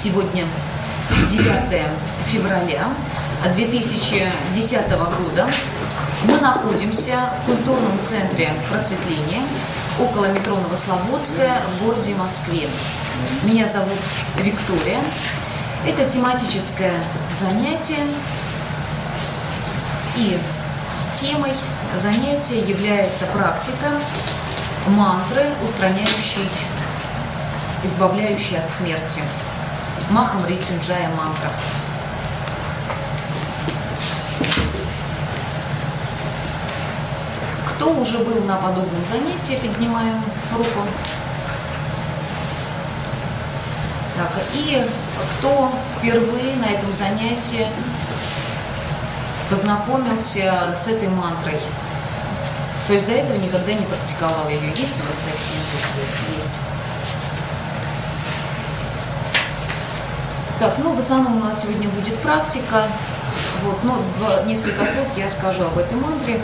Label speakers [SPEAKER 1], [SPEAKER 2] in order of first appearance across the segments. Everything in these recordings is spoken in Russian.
[SPEAKER 1] Сегодня 9 февраля 2010 года. Мы находимся в культурном центре просветления около метро Новослободская в городе Москве. Меня зовут Виктория. Это тематическое занятие. И темой занятия является практика мантры, устраняющей, избавляющей от смерти. Махам Ричунджая мантра. Кто уже был на подобном занятии, поднимаем руку. Так, и кто впервые на этом занятии познакомился с этой мантрой? То есть до этого никогда не практиковал ее. Есть у вас такие? Есть. Так, ну в основном у нас сегодня будет практика. Вот, но два, несколько слов я скажу об этой мантре.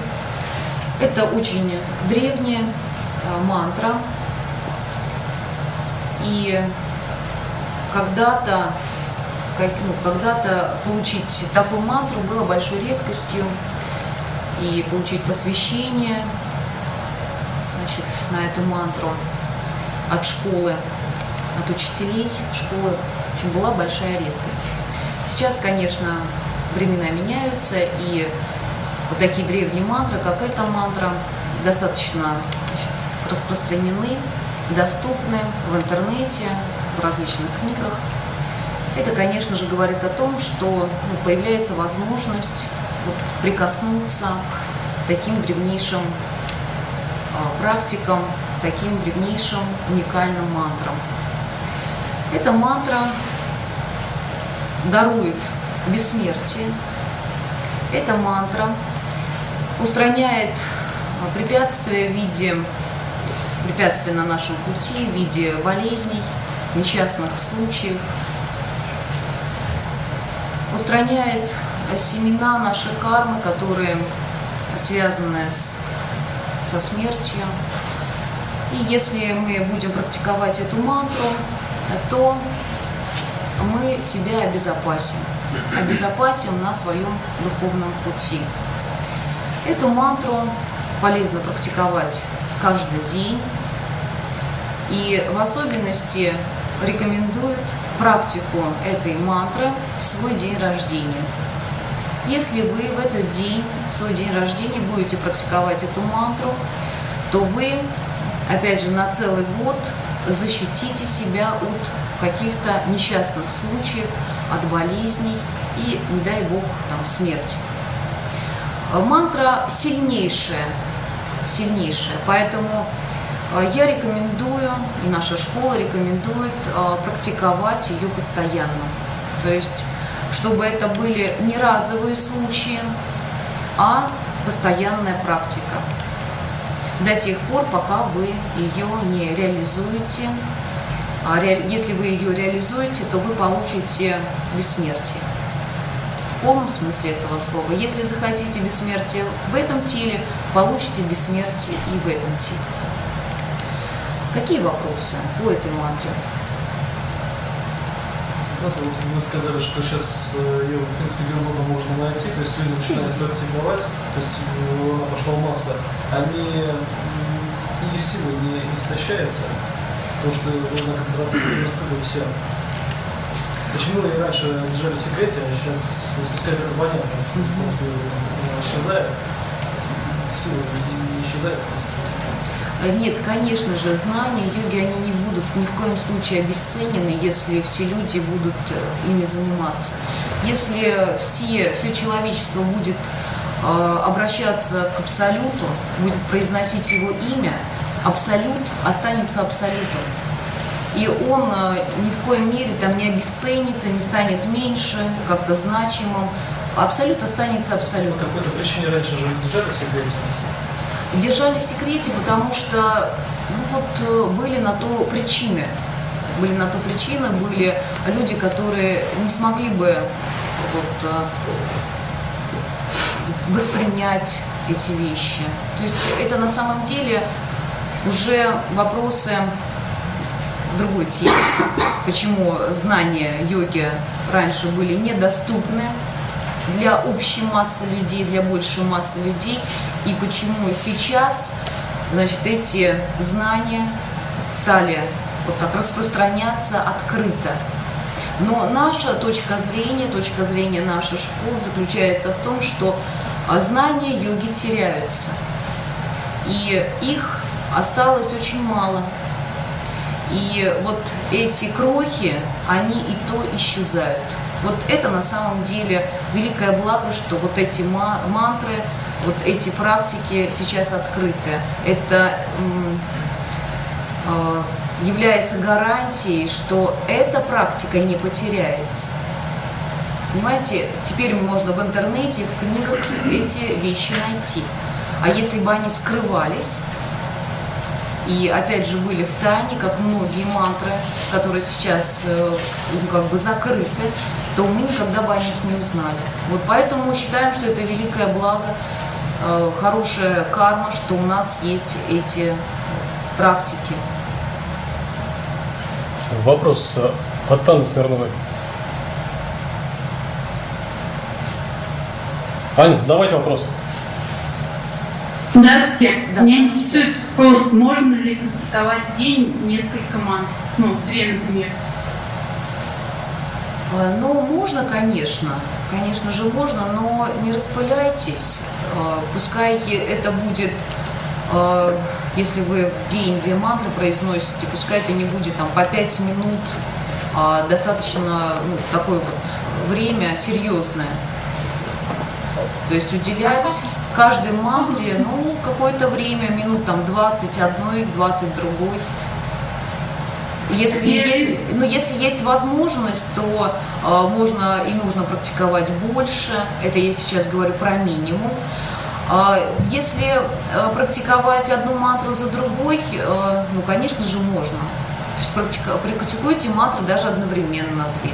[SPEAKER 1] Это очень древняя э, мантра. И когда-то как, ну, когда-то получить такую мантру было большой редкостью. И получить посвящение значит, на эту мантру от школы, от учителей школы очень была большая редкость. Сейчас, конечно, времена меняются, и вот такие древние мантры, как эта мантра, достаточно значит, распространены, доступны в интернете, в различных книгах. Это, конечно же, говорит о том, что ну, появляется возможность вот, прикоснуться к таким древнейшим а, практикам, таким древнейшим уникальным мантрам. Эта мантра дарует бессмертие. Эта мантра устраняет препятствия в виде препятствий на нашем пути, в виде болезней, несчастных случаев, устраняет семена нашей кармы, которые связаны с, со смертью. И если мы будем практиковать эту мантру, то мы себя обезопасим, обезопасим на своем духовном пути. Эту мантру полезно практиковать каждый день. И в особенности рекомендуют практику этой мантры в свой день рождения. Если вы в этот день, в свой день рождения, будете практиковать эту мантру, то вы, опять же, на целый год защитите себя от каких-то несчастных случаев, от болезней и, не дай бог, там, смерти. Мантра сильнейшая, сильнейшая, поэтому э, я рекомендую, и наша школа рекомендует э, практиковать ее постоянно. То есть, чтобы это были не разовые случаи, а постоянная практика до тех пор, пока вы ее не реализуете. А если вы ее реализуете, то вы получите бессмертие. В полном смысле этого слова. Если захотите бессмертие в этом теле, получите бессмертие и в этом теле. Какие вопросы по этой мантре?
[SPEAKER 2] Стас, вот вы сказали, что сейчас э, ее, в принципе, где угодно можно найти, то есть люди начинают практиковать, то есть э, она пошла масса, они ее сила не истощается, потому что она как раз раскрыта вся. Почему они раньше держали в секрете, а сейчас, пускай это понятно, потому что исчезает, сила не исчезает просто.
[SPEAKER 1] Нет, конечно же, знания йоги, они не будут ни в коем случае обесценены, если все люди будут э, ими заниматься. Если все, все человечество будет обращаться к Абсолюту, будет произносить его имя, Абсолют останется Абсолютом. И он э, ни в коем мере там не обесценится, не станет меньше, как-то значимым. Абсолют останется Абсолютом.
[SPEAKER 2] По какой-то причине раньше же держали в секрете?
[SPEAKER 1] держали в секрете, потому что ну, вот, э, были на то причины. Были на то причины, были люди, которые не смогли бы вот, э, воспринять эти вещи. То есть это на самом деле уже вопросы другой теме. Почему знания йоги раньше были недоступны для общей массы людей, для большей массы людей, и почему сейчас значит, эти знания стали вот так распространяться открыто. Но наша точка зрения, точка зрения нашей школы заключается в том, что а, знания йоги теряются. И их осталось очень мало. И вот эти крохи, они и то исчезают. Вот это на самом деле великое благо, что вот эти мантры, вот эти практики сейчас открыты. Это э, является гарантией, что эта практика не потеряется. Понимаете, теперь можно в интернете, в книгах эти вещи найти. А если бы они скрывались, и опять же были в тайне, как многие мантры, которые сейчас э, ну, как бы закрыты, то мы никогда бы о них не узнали. Вот поэтому считаем, что это великое благо, э, хорошая карма, что у нас есть эти практики.
[SPEAKER 3] Вопрос э, от Анны Смирновой. Аня, задавайте вопрос.
[SPEAKER 4] Здравствуйте. Да, Меня интересует вопрос, можно ли в день несколько мант? Ну, две, например.
[SPEAKER 1] А, ну, можно, конечно. Конечно же, можно, но не распыляйтесь. А, пускай это будет, если вы в день две мантры произносите, пускай это не будет там по пять минут, достаточно ну, такое вот время серьезное. То есть уделять каждой мантре, ну, какое-то время, минут там 20 одной, 20 другой. Если есть, ну, если есть возможность, то э, можно и нужно практиковать больше. Это я сейчас говорю про минимум. Э, если э, практиковать одну мантру за другой, э, ну, конечно же, можно. Практикуйте мантры даже одновременно две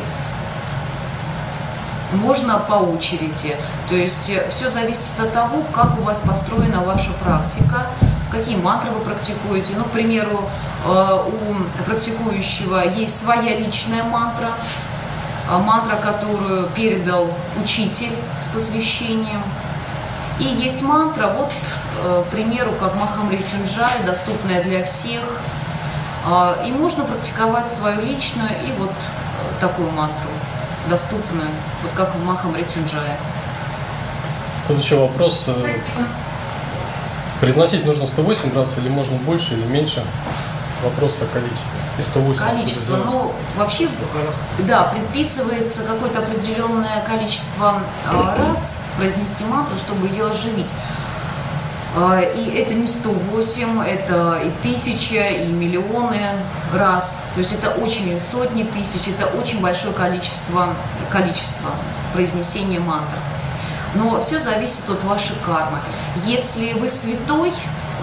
[SPEAKER 1] можно по очереди. То есть э, все зависит от того, как у вас построена ваша практика, какие мантры вы практикуете. Ну, к примеру, у практикующего есть своя личная мантра, мантра, которую передал учитель с посвящением. И есть мантра, вот, к примеру, как Махамри Чунджай, доступная для всех. И можно практиковать свою личную и вот такую мантру доступны, вот как в Махам Ричунджая.
[SPEAKER 3] Тут еще вопрос. Э, произносить нужно 108 раз или можно больше или меньше? Вопрос о количестве.
[SPEAKER 1] И 108 Количество. Ну, вообще, да, предписывается какое-то определенное количество э, раз произнести мантру, чтобы ее оживить. А, и это не 108, это и тысяча, и миллионы раз. То есть это очень сотни тысяч, это очень большое количество, количество произнесения мантр. Но все зависит от вашей кармы. Если вы святой,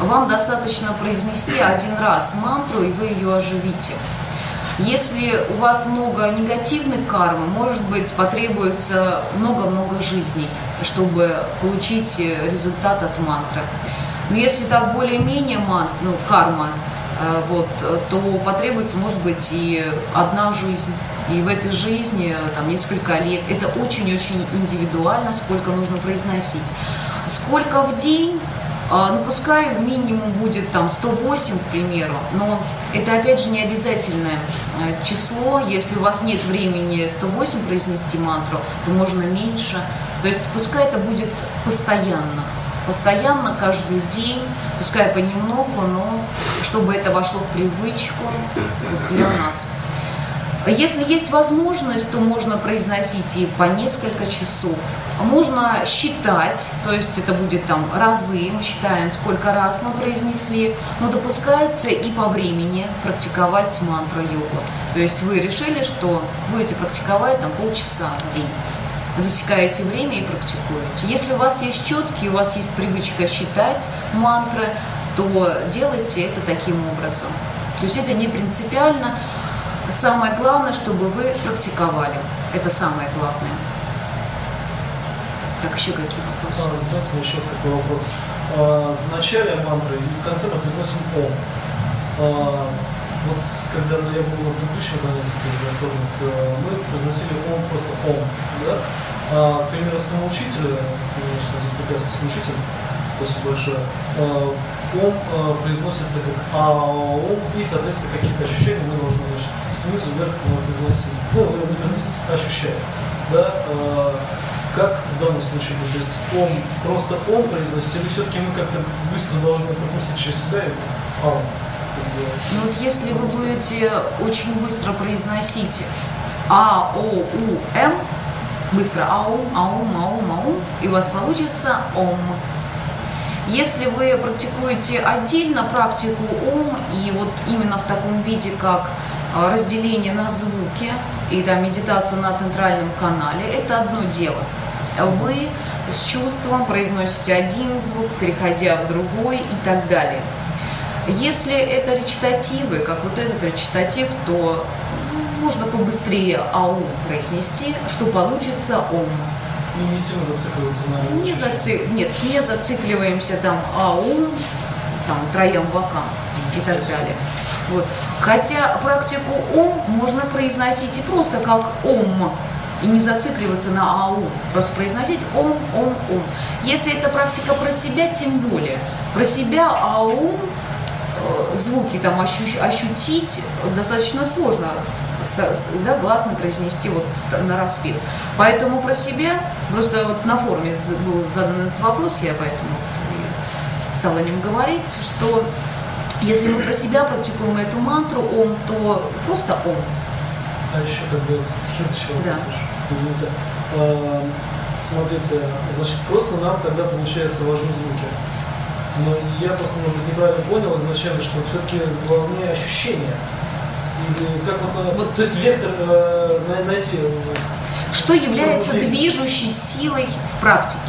[SPEAKER 1] вам достаточно произнести один раз мантру, и вы ее оживите. Если у вас много негативной кармы, может быть, потребуется много-много жизней, чтобы получить результат от мантры. Но если так более-менее ну, карма, э, вот, то потребуется, может быть, и одна жизнь. И в этой жизни там, несколько лет. Это очень-очень индивидуально, сколько нужно произносить. Сколько в день ну, пускай минимум будет там 108, к примеру, но это опять же не обязательное э, число. Если у вас нет времени 108 произнести мантру, то можно меньше. То есть пускай это будет постоянно. Постоянно, каждый день, пускай понемногу, но чтобы это вошло в привычку для нас. Если есть возможность, то можно произносить и по несколько часов. Можно считать, то есть это будет там разы, мы считаем, сколько раз мы произнесли, но допускается и по времени практиковать мантра йогу. То есть вы решили, что будете практиковать там полчаса в день засекаете время и практикуете. Если у вас есть четкий, у вас есть привычка считать мантры, то делайте это таким образом. То есть это не принципиально. Самое главное, чтобы вы практиковали. Это самое главное. Так, еще какие вопросы?
[SPEAKER 2] А, знаете, еще такой вопрос. А, в начале мантры и в конце мы произносим Ом. А, Вот когда я был на предыдущем занятии, когда э, мы произносили ом просто ом, да? А, к примеру, самоучителя, конечно, прекрасный учитель, спасибо большое, э, ом э, произносится как АО, и, соответственно, какие-то ощущения мы должны, значит, снизу вверх произносить. Ну, не произносить, а ощущать. Да? Э, как в данном случае? То есть ом, просто ом произносится, или все-таки мы как-то быстро должны пропустить через себя и сделать?
[SPEAKER 1] Ну вот если вы будете очень быстро произносить А, О, У, М, быстро аум, аум, аум, аум, и у вас получится ом. Если вы практикуете отдельно практику ум, и вот именно в таком виде, как а, разделение на звуки и да, медитацию на центральном канале, это одно дело. Вы с чувством произносите один звук, переходя в другой и так далее. Если это речитативы, как вот этот речитатив, то можно побыстрее аум произнести, что получится ом.
[SPEAKER 2] И не сильно зацикливаться на...
[SPEAKER 1] Не заци... Нет, не зацикливаемся там аум, там троем бокам и так далее. Вот. Хотя практику ом можно произносить и просто как ом, и не зацикливаться на аум, просто произносить ом, ом, ом. Если это практика про себя, тем более. Про себя аум, э, звуки там ощу- ощутить достаточно сложно да, гласно произнести вот на распев. Поэтому про себя, просто вот на форуме был задан этот вопрос, я поэтому вот стала о нем говорить, что если мы про себя практикуем эту мантру ом, то просто ом.
[SPEAKER 2] А еще как бы следующий вопрос. Да. Извините. А, смотрите, значит, просто нам тогда, получается, важны звуки. Но я просто, может быть, неправильно понял изначально, что все-таки главнее ощущения. Как вот, вот, то есть вектор э, найти.
[SPEAKER 1] Что является движущей силой в практике?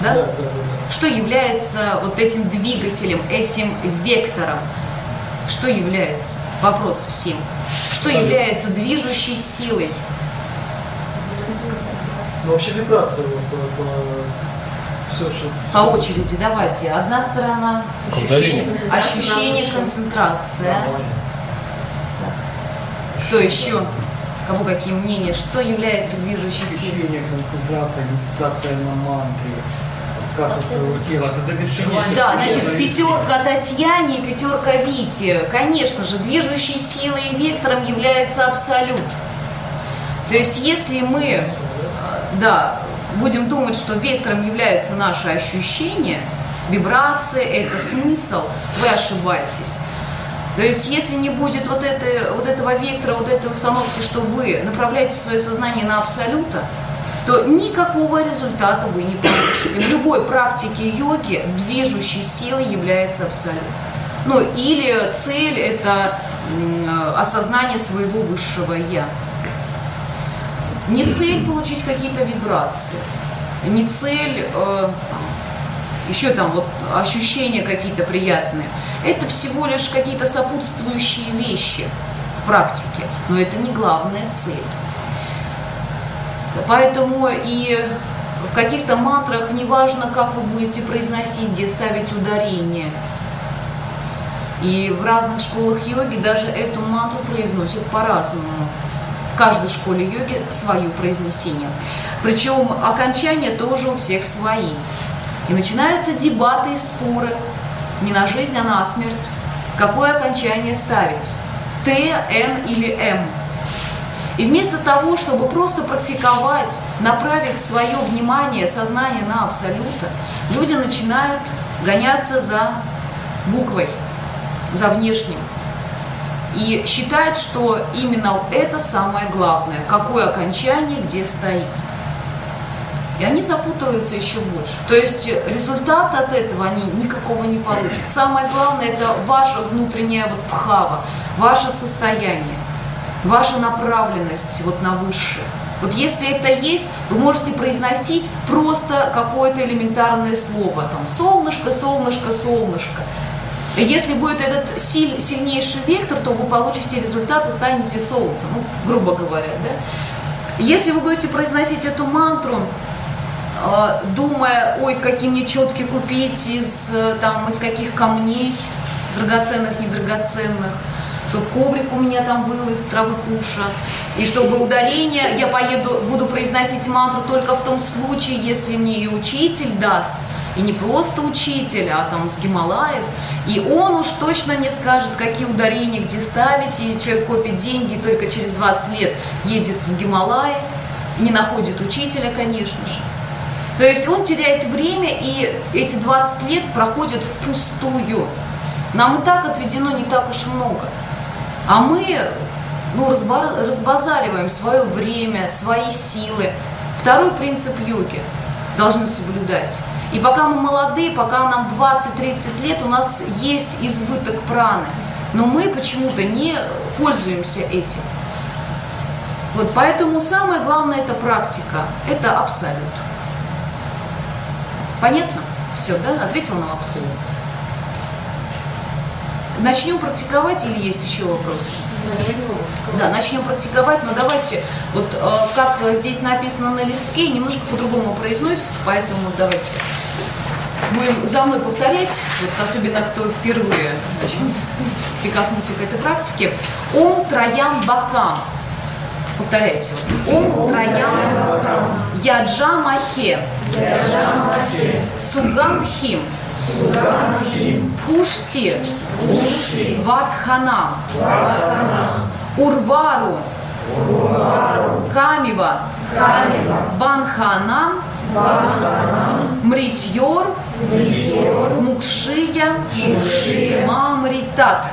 [SPEAKER 1] Да? Да, да, да. Что является вот этим двигателем, этим вектором? Что является? Вопрос всем. Что Абсолютно. является движущей силой?
[SPEAKER 2] Ну, вообще вибрация у вас по, по, все, что,
[SPEAKER 1] по очереди давайте. Одна сторона ощущение, ощущение концентрация. Кто еще? Кого какие мнения? Что является движущей силой?
[SPEAKER 5] Ощущение, концентрация, медитация на мантре, отказ своего тела. Это бесконечно.
[SPEAKER 1] Да, значит, пятерка Татьяне и пятерка Вите. Конечно же, движущей силой и вектором является абсолют. То есть, если мы, э, да, будем думать, что вектором являются наши ощущения, вибрации, это смысл, вы ошибаетесь. То есть, если не будет вот, этой, вот этого вектора, вот этой установки, что вы направляете свое сознание на абсолюта, то никакого результата вы не получите. В любой практике йоги движущей силой является абсолют. Ну, или цель – это осознание своего высшего «я». Не цель получить какие-то вибрации, не цель э, еще там вот ощущения какие-то приятные. Это всего лишь какие-то сопутствующие вещи в практике, но это не главная цель. Поэтому и в каких-то мантрах неважно, как вы будете произносить, где ставить ударение. И в разных школах йоги даже эту мантру произносят по-разному. В каждой школе йоги свое произнесение. Причем окончания тоже у всех свои. И начинаются дебаты и споры. Не на жизнь, а на смерть. Какое окончание ставить? Т, Н или М? И вместо того, чтобы просто практиковать, направив свое внимание, сознание на абсолюта, люди начинают гоняться за буквой, за внешним. И считают, что именно это самое главное, какое окончание где стоит. И они запутываются еще больше. То есть результат от этого они никакого не получат. Самое главное это ваша внутренняя вот пхава, ваше состояние, ваша направленность вот на высшее. Вот если это есть, вы можете произносить просто какое-то элементарное слово, там солнышко, солнышко, солнышко. Если будет этот силь, сильнейший вектор, то вы получите результат и станете солнцем, ну, грубо говоря, да. Если вы будете произносить эту мантру, думая, ой, какие мне четки купить, из, э, там, из каких камней, драгоценных, недрагоценных,
[SPEAKER 6] чтобы коврик у меня там был из травы куша, и чтобы ударение я поеду, буду произносить мантру только в том случае, если мне ее учитель даст, и не просто учитель, а там с Гималаев, и он уж точно мне скажет, какие ударения где ставить, и человек копит деньги, и только через 20 лет едет в Гималаи, не находит учителя, конечно же. То есть он теряет время, и эти 20 лет проходят впустую. Нам и так отведено не так уж много. А мы ну, разбазариваем свое время, свои силы. Второй принцип йоги должны соблюдать. И пока мы молодые, пока нам 20-30 лет, у нас есть избыток праны. Но мы почему-то не пользуемся этим. Вот поэтому самое главное это практика, это абсолют. Понятно? Все, да? Ответил на вопрос? Начнем практиковать или есть еще вопросы? Да, начнем практиковать, но давайте, вот э, как здесь написано на листке, немножко по-другому произносится, поэтому давайте будем за мной повторять, вот особенно кто впервые значит, прикоснулся к этой практике. Ом троям бакам. Повторяйте. Ом троям бакам. Яджа махе. Сугандхим. Пушти. Ватханам. Урвару. Камива. Банханан. Мритьор. Мукшия. Мамритат.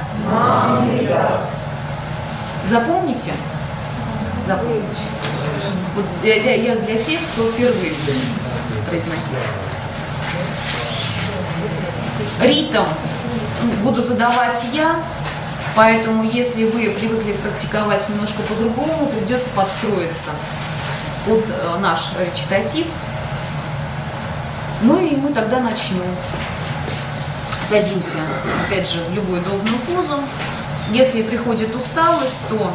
[SPEAKER 6] Запомните? Запомните. Вот я, я, я для тех, кто впервые произносить. Ритм буду задавать я, поэтому если вы привыкли практиковать немножко по-другому, придется подстроиться под э, наш речитатив. Ну и мы тогда начнем. Садимся, опять же, в любую удобную позу. Если приходит усталость, то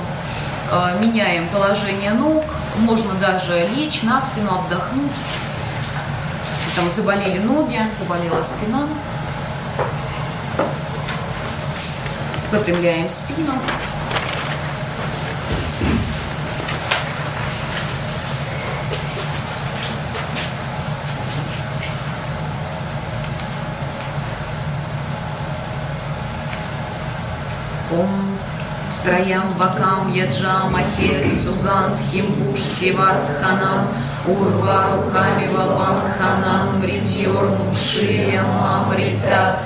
[SPEAKER 6] э, меняем положение ног, можно даже лечь на спину, отдохнуть. Если там заболели ноги, заболела спина. Выпрямляем спину. Ом Троям бакам яджа махе сугант химпушти вартханам урва руками вапанханан мритьор мукшия мамритат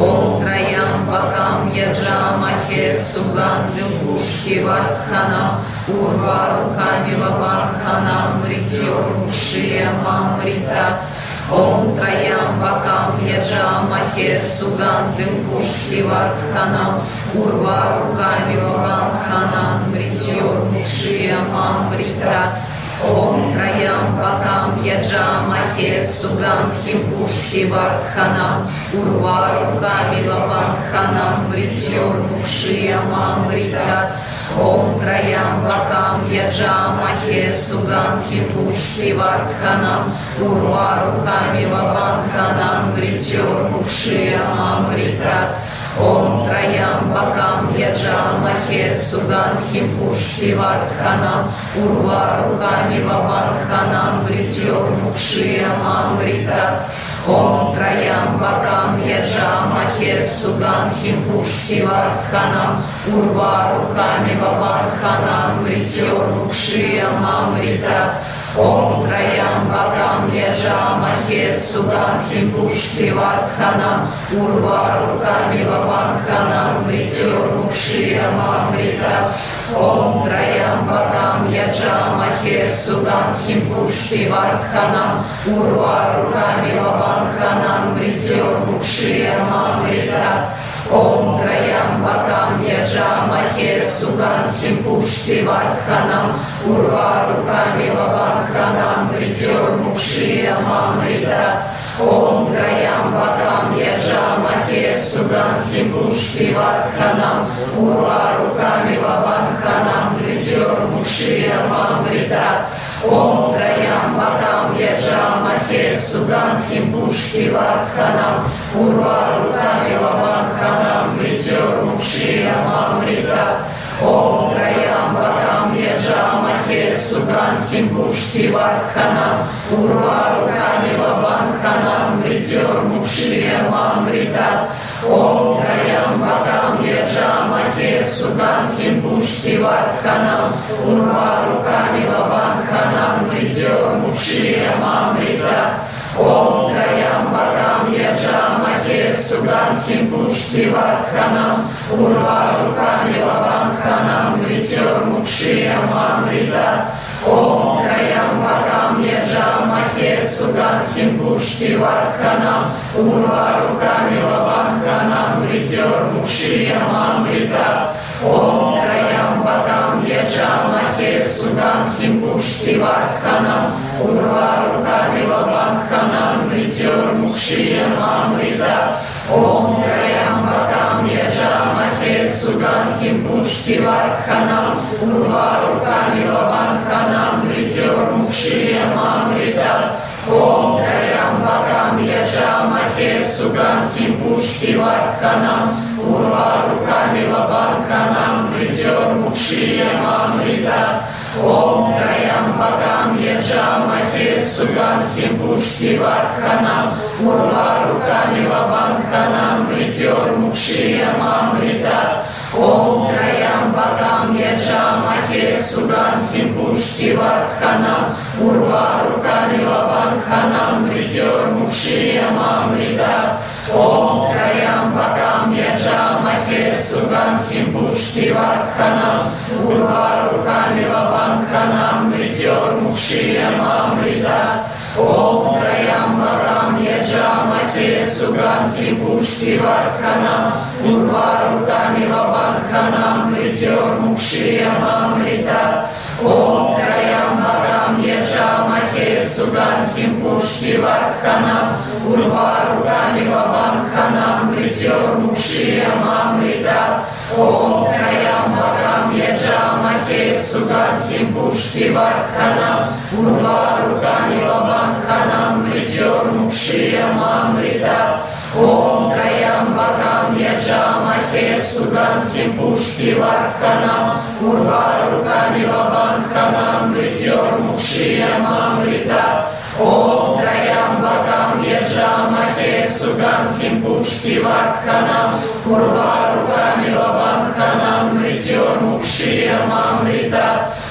[SPEAKER 6] Ом троям бакам яджа махе сугандым пушти вартханам урва руками вапанханан мритьор мукшия мамритат Ом троям бакам яджа махе сугандым пушти вартханам урва руками ваванханан мритьор мукшия мамрита Ом троям бакам яджа махе сугандхим пушти вартханам урва руками ваванханан мритьор мукшия Ом троям бакам яджа махе суганхи пушти вартханам урва руками вабанханан вритер мукшия мамритат Ом троям бакам яджа махе суганхи пушти вартханам урва руками вабанханан вритер мукшия мамритат Ом троям бакам яджа махе суганхим пушти вартханам урва руками вабарханам вритер мукшия мамритат Ом троям бакам яджа махе суганхим пушти вартханам урва руками вабарханам вритер мукшия мамритат Ом троям бакам яджа махе суганхим пушти вартханам урва руками вабанханам бритер мукшия мамрита Ом троям бакам яджа махе суганхим пушти вартханам урва руками вабанханам бритер мукшия мамрита Ом троям бакам яджа махе суганхим пушти вартханам урва руками вабанханам бритер мукшия мамрита Ом троям бакам яджа махе суганхим пушти вартханам урва руками вабанханам бритер мукшия мамрита Суганхим Пушти Вардханам, Урва Руками Вабанханам, Ритер Мукшия Мамрита, Ом Траям Бакам Яджамахе Суганхим Пушти Вардханам, Урва Руками Вабанханам, Ритер Мукшия Мамрита, Ом Траям Суганхим Пушти Вардханам, Урва Руками Вабанханам, Ритер Мукшия Мамрита, Ом Траям Бакам Яджамахе Суганхим Пушти Вардханам, Урва Руками Вабанханам, Ритер Мукшия Мамрита, Ом Траям Бакам Яджамахе Суганхим Пушти Вардханам, Урва Руками Вабанханам, Ритер Мукшия Мамрита, Ом Траям Бакам Яджамахе Суганхим Пушти Вардханам, Урва Руками Вабанханам, Ритер Мукшия Мамрита, Ом Траям Бакам Яджамахе Суганхим Пушти Вардханам, Урва Руками Вабанханам, Ритер Мукшия Мамрита, Ом Траям Бакам Яджамахе Суганхим Пушти Вардханам, Урва Руками Вабанханам, Ритер Мукшия Мамрита, Ом Траям Бакам Яджамахе Суганхим Пушти Вардханам, Пушти Вардханам, Урва Руками Вабанханам, Ритер Мукшия Мамрита, Ом Траям Бакам Яджамахе Суганхим Пушти Вардханам, Урва Руками Вабанханам, Ритер Мукшия Мамрита, Ом Траям Бакам Яджамахе Суганхим Пушти Вардханам, Урва Руками Вабанханам, Ритер Мукшия Мамрита, Ом Траям Бакам Яджамахе Суганхим Пушти Вардханам, Урва Руками Вабанханам, Ритер Мукшия Мамрита, Ом Траям Бакам Яджамахе Суганхим Пушти Вардханам, Урва Руками Вабанханам, Ритер Мукшия Мамрита, Ом Траям Бакам Яджамахе Суганхим Пушти Вардханам, Урва Руками Вабанханам, Ритер Мукшия Мамрита,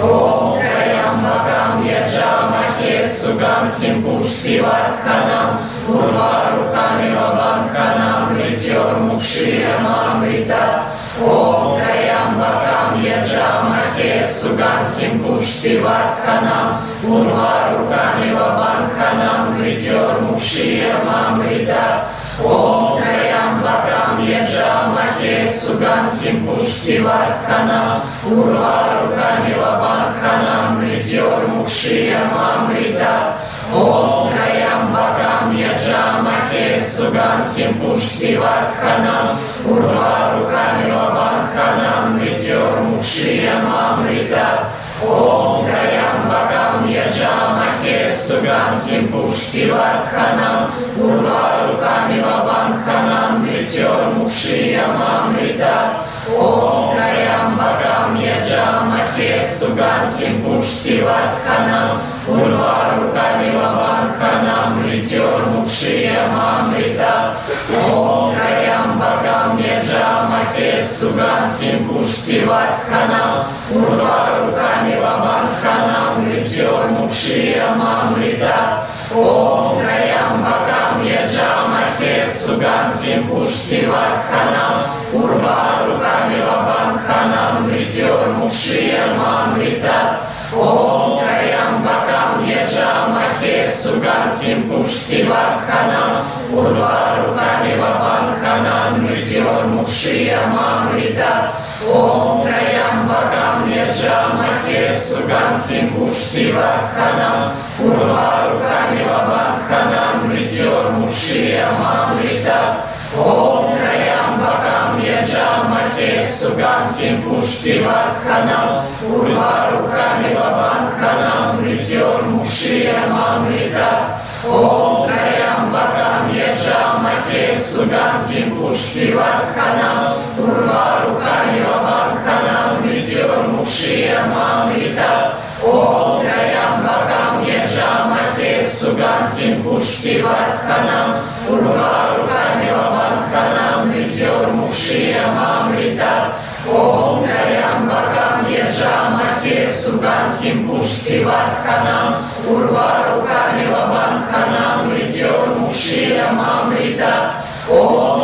[SPEAKER 6] Ом Траям Бакам Яджамахе Суганхим Пушти Вардханам, Урва Руками Вабанханам, Ритер Мукшия Мамрита, Ом Траям Бакам Яджамахе Суганхим Пушти Вардханам, Урва Руками Вабанханам, Ритер Мукшия Мамрита, Ом Суганхим Пушти Вардханам, Урва Руками Вабанханам, Ритер Мукшия Мамрита, Ом Траям Бакам Яджамахе Суганхим Пушти Вардханам, Урва Руками Вабанханам, Ритер Мукшия Мамрита, Ом Траям Яджамахе Суганхим Пушти Вардханам, Урва Руками Вабанханам, Ритер Мукшия Мамрита, Ом Траям Бакам Яджамахе Суганхим Пушти Вардханам, Урва Руками Вабанханам, Ритер Мукшия Мамрита, Ом Траям Бакам Яджамахе Суганхим Пушти Вардханам, Урва Руками Вабанханам, Ритер Мукшия Мамрита, Ом Траям Бакам Яджамахе Суганхим Пушти Вардханам, Урва Руками Вабанханам, Ритер Яджамахе Суганхим Пушти Вардханам, Урва Руками Вабанханам, Ритер Мукшия Мамрита, Ом Траям Бакам Яджамахе Суганхим Пушти Вардханам, Урва Руками Вабанханам, Ритер Мукшия Мамрита, Ом Траям Суганхим Пушти Вардханам, Урва Руками Вабанханам, Ритер Мукшия Мамрита, Om Trayambakam Yajamahe Sugandhim Pushtivardhanam Urvarukami Vabandhanam Vidyurmukshiyam Amrita Om Trayambakam Yajamahe Sugandhim Pushtivardhanam Urvarukami Vabandhanam Vidyurmukshiyam Amrita Om Trayambakam Yajamahe Sugandhim Pushtivardhanam Urvarukami Vabandhanam Vidyurmukshiyam Amrita Om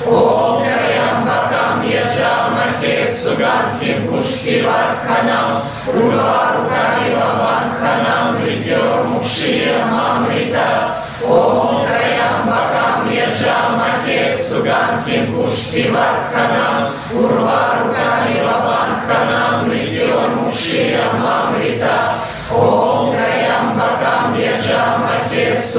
[SPEAKER 6] Trayambakam Yajamahe Sugandhim Pushtivardhanam Urvarukami Vabandhanam Vidyurmukshiyam Amrita Om Trayambakam Yajamahe Sugandhim Pushtivardhanam Urvarukami Vabandhanam Vidyurmukshiyam Amrita Om Trayambakam Yajamahe Sugandhim Pushtivardhanam Urvarukami Vabandhanam Vidyurmukshiyam Amrita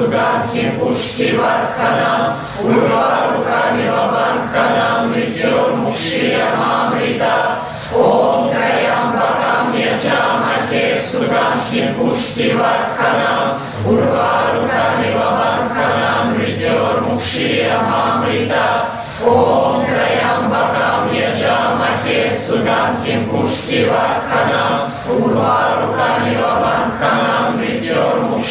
[SPEAKER 6] Yajamahe Sugandhim Pushtivardhanam Urvarukami Vabandhanam Vidyurmukshiyam Amrita Om Trayambakam Yajamahe Sugandhim Pushtivardhanam Urvarukami Vabandhanam Vidyurmukshiyam Amrita Om Trayambakam Yajamahe Sugandhim Pushtivardhanam Urvarukami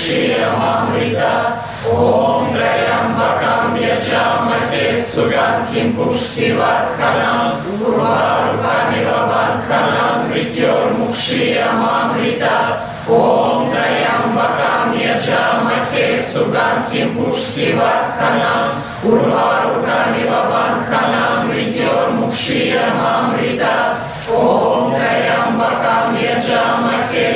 [SPEAKER 6] Vidyurmukshiyam Amrita Om Trayambakam Yajamahe Sugandhim Pushtivardhanam Urvarukami Vabandhanam Vidyurmukshiyam Amrita Om Trayambakam Yajamahe Sugandhim Pushtivardhanam Urvarukami Vabandhanam Vidyurmukshiyam Amrita Om Trayambakam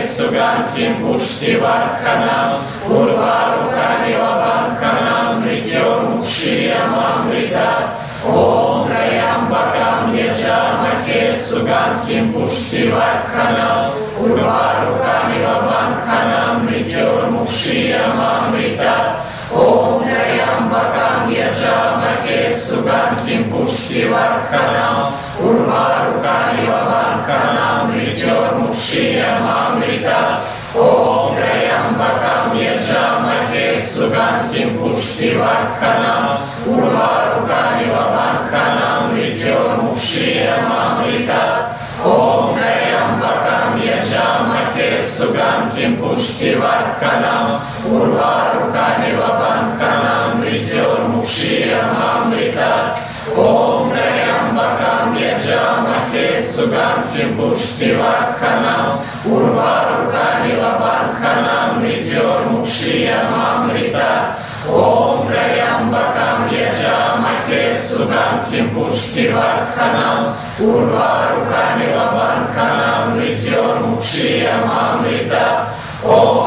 [SPEAKER 6] Yajamahe Sugandhim Pushtivardhanam Urvarukami Vabandhanam Vidyurmukshiyam Amrita Om Trayambakam Yajamahe Sugandhim Pushtivardhanam Urvarukami Vabandhanam Vidyurmukshiyam Amrita Om Trayambakam Yajamahe Sugandhim Pushtivardhanam Urvarukami Vabandhanam Vidyurmukshiyam Amrita Om Trayambakam Yajamahe Sugandhim Pushtivardhanam Urvarukami Vabandhanam Vidyurmukshiyam Amrita Om Trayambakam Yajamahe Sugandhim Pushtivardhanam Urvarukami Vabandhanam Vidyurmukshiyam Amrita Om Trayambakam Yajamahe Sugandhim Pushtivardhanam Urvarukami Vabandhanam Vidyurmukshiyam Amrita Om Trayambakam Yajamahe Sugandhim Pushtivardhanam Urvarukami Vabandhanam Vidyurmukshiyam Amrita Om Trayambakam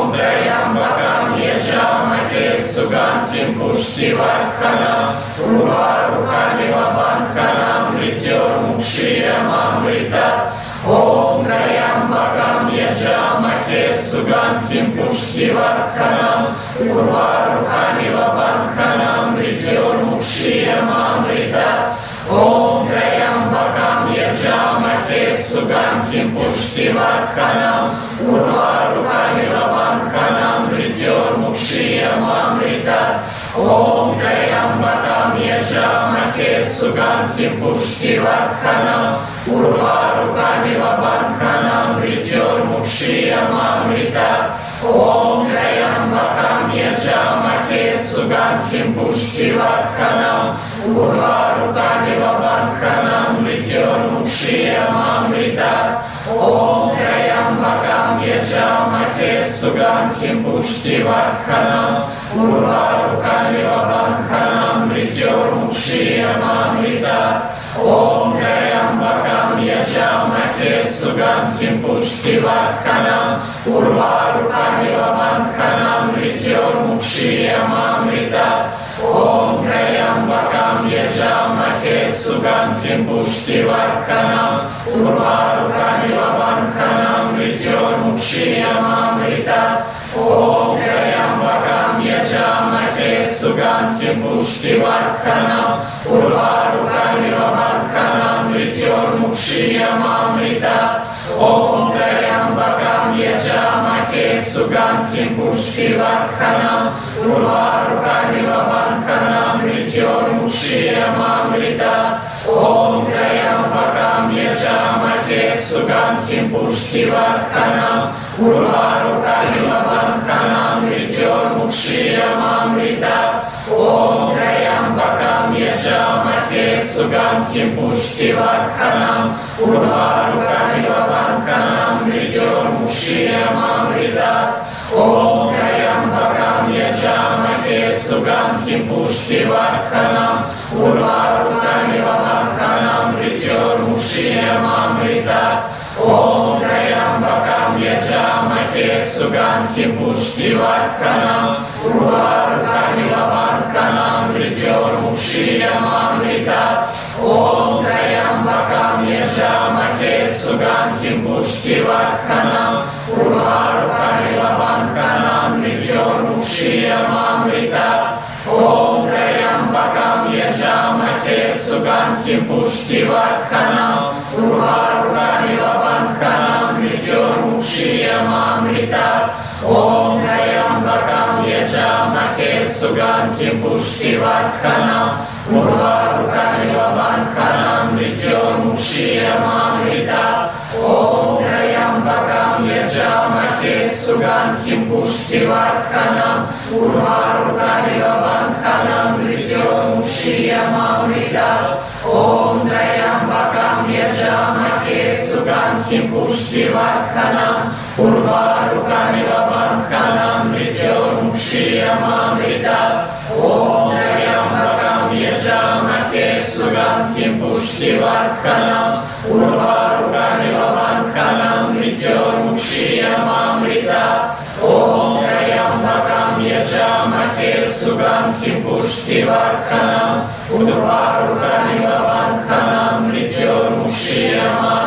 [SPEAKER 6] Yajamahe Sugandhim Pushtivardhanam Urvarukami Vabandhanam Vidyurmukshiyam Amrita Om Trayambakam Yajamahe Sugandhim Pushtivardhanam Urvarukami Vabandhanam Vidyurmukshiyam Amrita Om Trayambakam Yajamahe Sugandhim Pushtivardhanam Urvarukami Vabandhanam Vidyurmukshiyam Amrita Om Trayambakam Yajamahe Sugandhim Pushtivardhanam Urvarukami Vabandhanam Vidyurmukshiyam Amrita Om Trayambakam Yajamahe Sugandhim Pushtivardhanam Urvarukami Vabandhanam Vidyurmukshiyam Amrita Om Trayambakam Yajamahe Sugandhim Pushtivardhanam Urvarukami Vabandhanam Vidyurmukshiyam Amrita Om Trayambakam Yajamahe Sugandhim Pushtivardhanam Urvarukami Vabandhanam Vidyurmukshiyam Amrita Om Trayambakam Yajamahe Sugandhim Pushtivardhanam Urvarukami Vabandhanam Vidyurmukshiyam Amrita Om Trayambakam Yajamahe Суганхим Пуштивардханам Урварукамила Вардханам Ритер Мукшиямамрита Ом Траямбакам Яджамахе Суганхим Пуштивардханам Урварукамила Вардханам Ритер Мукшиямамрита Ом Траямбакам Яджамахе Суганхим Пуштивардханам Урварукамила Вардханам Ритер Мукшиямамрита Ом Траямбакам Яджамахе Суганхим Пуштивардханам Урварукамила Вардханам Ритер Мукшиямамрита Ом Траямбакам Яджамахе Суганхим Пуштивардханам Урварукамила Вардханам Яджамахе Суганхим Пуштивардханам Урварукамила Вардханам Ритер Мукшиямамрита Ом Траямбакам Яджамахе Суганхим Пуштивардханам Урварукамила Вардханам Ритер Мукшиямамрита Ом Траямбакам Яджамахе Суганхим Пуштивардханам Урварукамила Вардханам Ритер Мукшиямамрита Ом Траямбакам Яджамахе Суганхим Пуштивардханам Урварукамила Вардханам Ритер Мукшиямамрита Ом Траямбакам Яджамахе Суганхим Пуштивардханам Урварукамила Вардханам Ритер Мукшиямамрита Ом Траямбакам Яджамахе Суганхим Пуштивардханам Урварукамила Вардханам Ритер Мукшиямамрита Ом Траямбакам Яджамахе Суганхим Пуштивардханам Урварукамила Вардханам Ритер Мукшиямамрита Ом Траямбакам Яджамахе Суганхим Пуштивардханам Урварукамила Вардханам Ритер Мукшиямамрита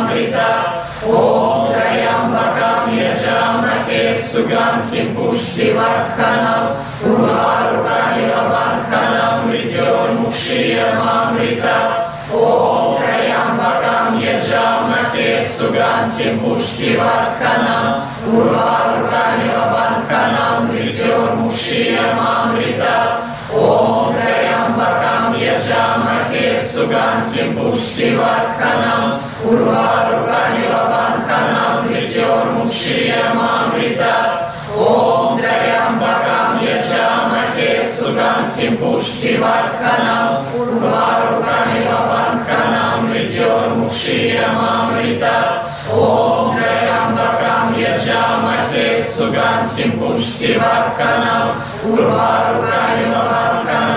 [SPEAKER 6] Ом Траямбакам Яджамахе Суганхим Пуштивардханам Урварукамила Вардханам Ритер Мукшиямамрита Ом Траямбакам Яджамахе Суганхим Пуштивардханам Урварукамила Вардханам Ритер Мукшиямамрита Ом Траямбакам Яджамахе Суганхим Пуштивардханам Урварукамила Вардханам Ритер Мукшиямамрита Ом Траямбакам Яджамахе Суганхим Пуштивардханам Урварукамила Вардханам Ритер Мукшиямамрита Ом Траямбакам Яджамахе Суганхим Пуштивардханам Урварукамила Вардханам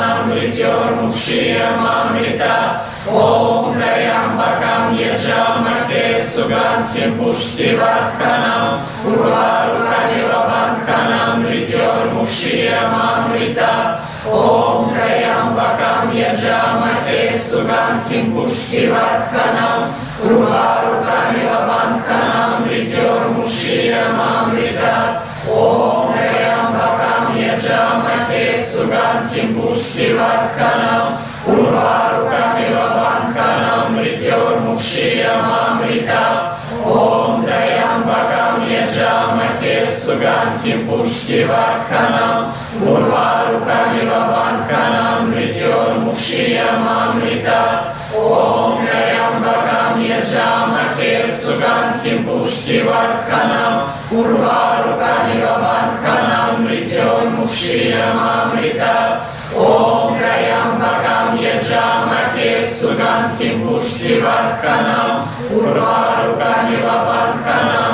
[SPEAKER 6] Ритер Мукшиямамрита Ом Траямбакам Яджамахе Суганхим Пуштивардханам Урварукамила Вардханам Ритер Мукшиямамрита Ом Траямбакам Яджамахе Суганхим Пуштивардханам Урварукамила Вардханам Ритер Мукшиямамрита Ом Траямбакам Яджамахе Суганхим Пуштивардханам Урварукамила Вардханам Ритер Мукшиямамрита Ом Траямбакам Яджамахе Суганхим Пуштивардханам Урварукамила Вардханам Ритер Мукшиямамрита Ом Траямбакам Яджамахе Суганхим Пуштивардханам Урварукамила Вардханам Ритер Мукшиямамрита Ом Траямбакам Яджамахе Суганхим Пуштивардханам Урварукамила Вардханам Ритер Мукшиямамрита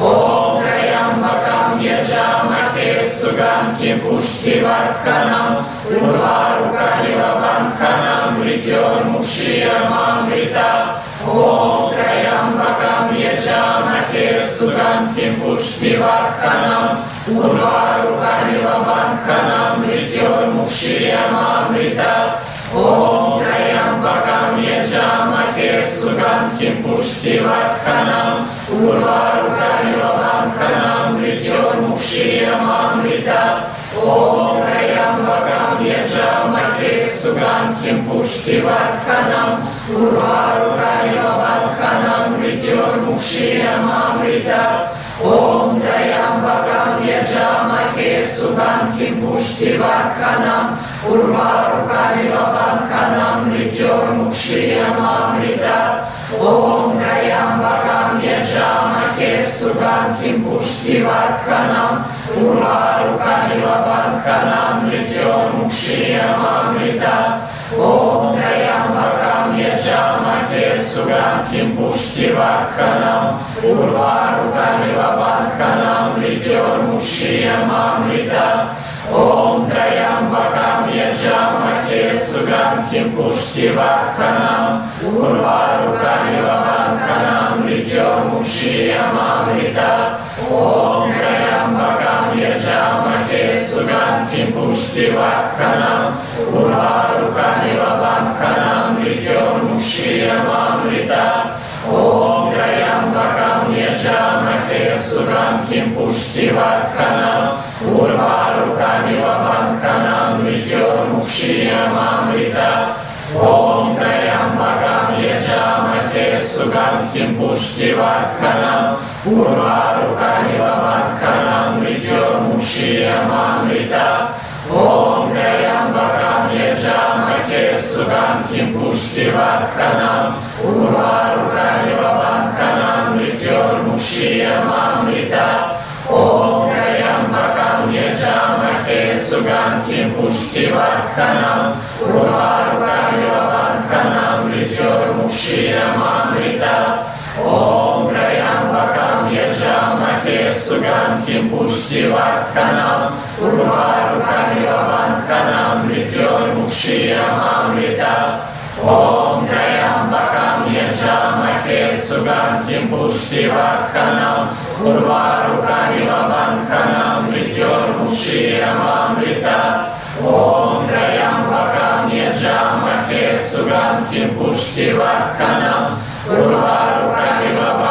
[SPEAKER 6] Ом Траямбакам Яджамахе Суганхим Пуштивардханам Урварукамила Вардханам Ритер Мукшиямамрита Ом Траямбакам Яджамахе Сугандхим Пуштивардханам Урварукамива Бандханам Ритьор Мукшиямамрита Ом Траямбакам Яджамахе Сугандхим Пуштивардханам Урварукамива Бандханам Ритьор Мукшиямамрита Ом Траямбакам Яджамахе Сугандхим Пуштивардханам Урварукамива Бандханам Ритьор Мукшиямамрита Ом Траямбакам Яджамахе Сугандхим Пуштивардханам Урварукамива Бандханам Ритьор Мукшиямамрита Ом Траямбакам Яджамахе Сугандхим Пуштивардханам Урварукамива Бандханам Ритьор Мукшиямамрита Ом Траямбакам Яджамахе Сугандхим Пуштивардханам Урварукамива Бандханам Ритьор Мукшиямамрита Ом Траямбакам Яджамахе Сугандхим Пуштивардханам Урварукамива Бандханам Ритьор Мукшиямамрита Ом Траямбакам Яджамахе Сугандхим Пуштивардханам Урварукамива Бандханам Ритьор Мукшиямамрита Ом Траямбакам Яджамахе Сугандхим Пуштивардханам Урварукамива Бандханам Ритьор Мукшиямамрита Ом Траямбакам Яджамахе Сугандхим Пуштивардханам Урварукамива Бандханам Ритьор Мукшиямамрита Ом Траямбакам Яджамахе Сугандхим Пуштивардханам Урварукамива Бандханам Ритьор Мукшиямамрита Ом Траямбакам Яджамахе Сугандхим Пуштивардханам Урварукамива Бандханам Ритьор Мукшиямамрита Ом Траямбакам Яджамахе Сугандхим Пуштивардханам Урварукамива Бандханам Ритьор Мукшиямамрита Ом Траямбакам Яджамахе Сугандхим Пуштивардханам Урварукамива Бандханам Ритьор Мукшиямамрита Ом Траямбакам Яджамахе Сугандхим Пуштивардханам Урварукамива Бандханам Ритьор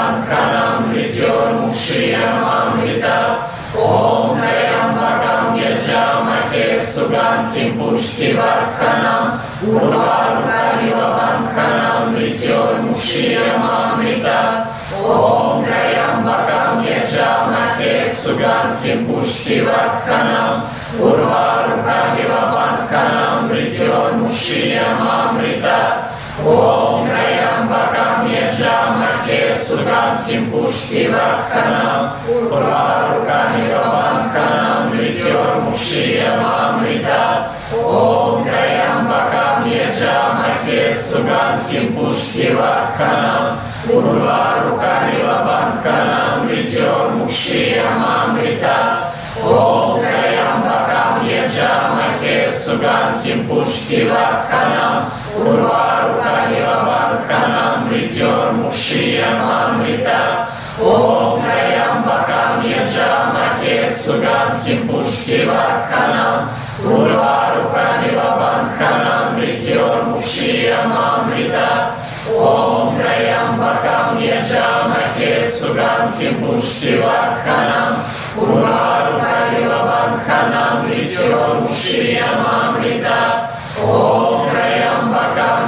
[SPEAKER 6] Мукшиямамрита Ом Траямбакам Яджамахе Сугандхим Пуштивардханам Урварукамива Бандханам Ритьор Мукшиямамрита Ом Траямбакам Яджамахе Сугандхим Пуштивардханам Урварукамива Бандханам Ритьор Мукшиямамрита Ом Траямбакам Яджамахе Сугандхим Пуштивардханам Урварукамива Бандханам Ритьор Мукшиямамрита Ом Траямбакам Яджамахе Сугандхим Пуштивардханам Урварукамива Бандханам Ритьор Мукшиямамрита Ом Траямбакам Яджамахе Сугандхим Пуштивардханам Урварукамива Бандханам Ритьор Мукшиямамрита Ом Траямбакам Яджамахе Сугандхим Пуштивардханам Урварукамива Бандханам Ритьор Мукшиямамрита Ом Траямбакам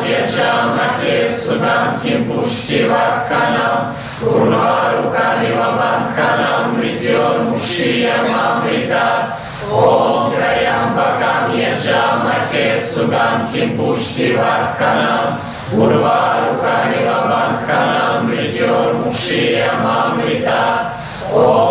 [SPEAKER 6] Яджамахе Сугандхим Пуштивардханам Урварукамива Бандханам Ритьор Мукшиямамрита Ом Траямбакам Яджамахе Сугандхим Пуштивардханам Урварукамива Бандханам Ритьор Мукшиямамрита Ом Траямбакам Яджамахе Сугандхим Пуштивардханам Урварукамива Бандханам Ритьор Мукшиямамрита Ом Траямбакам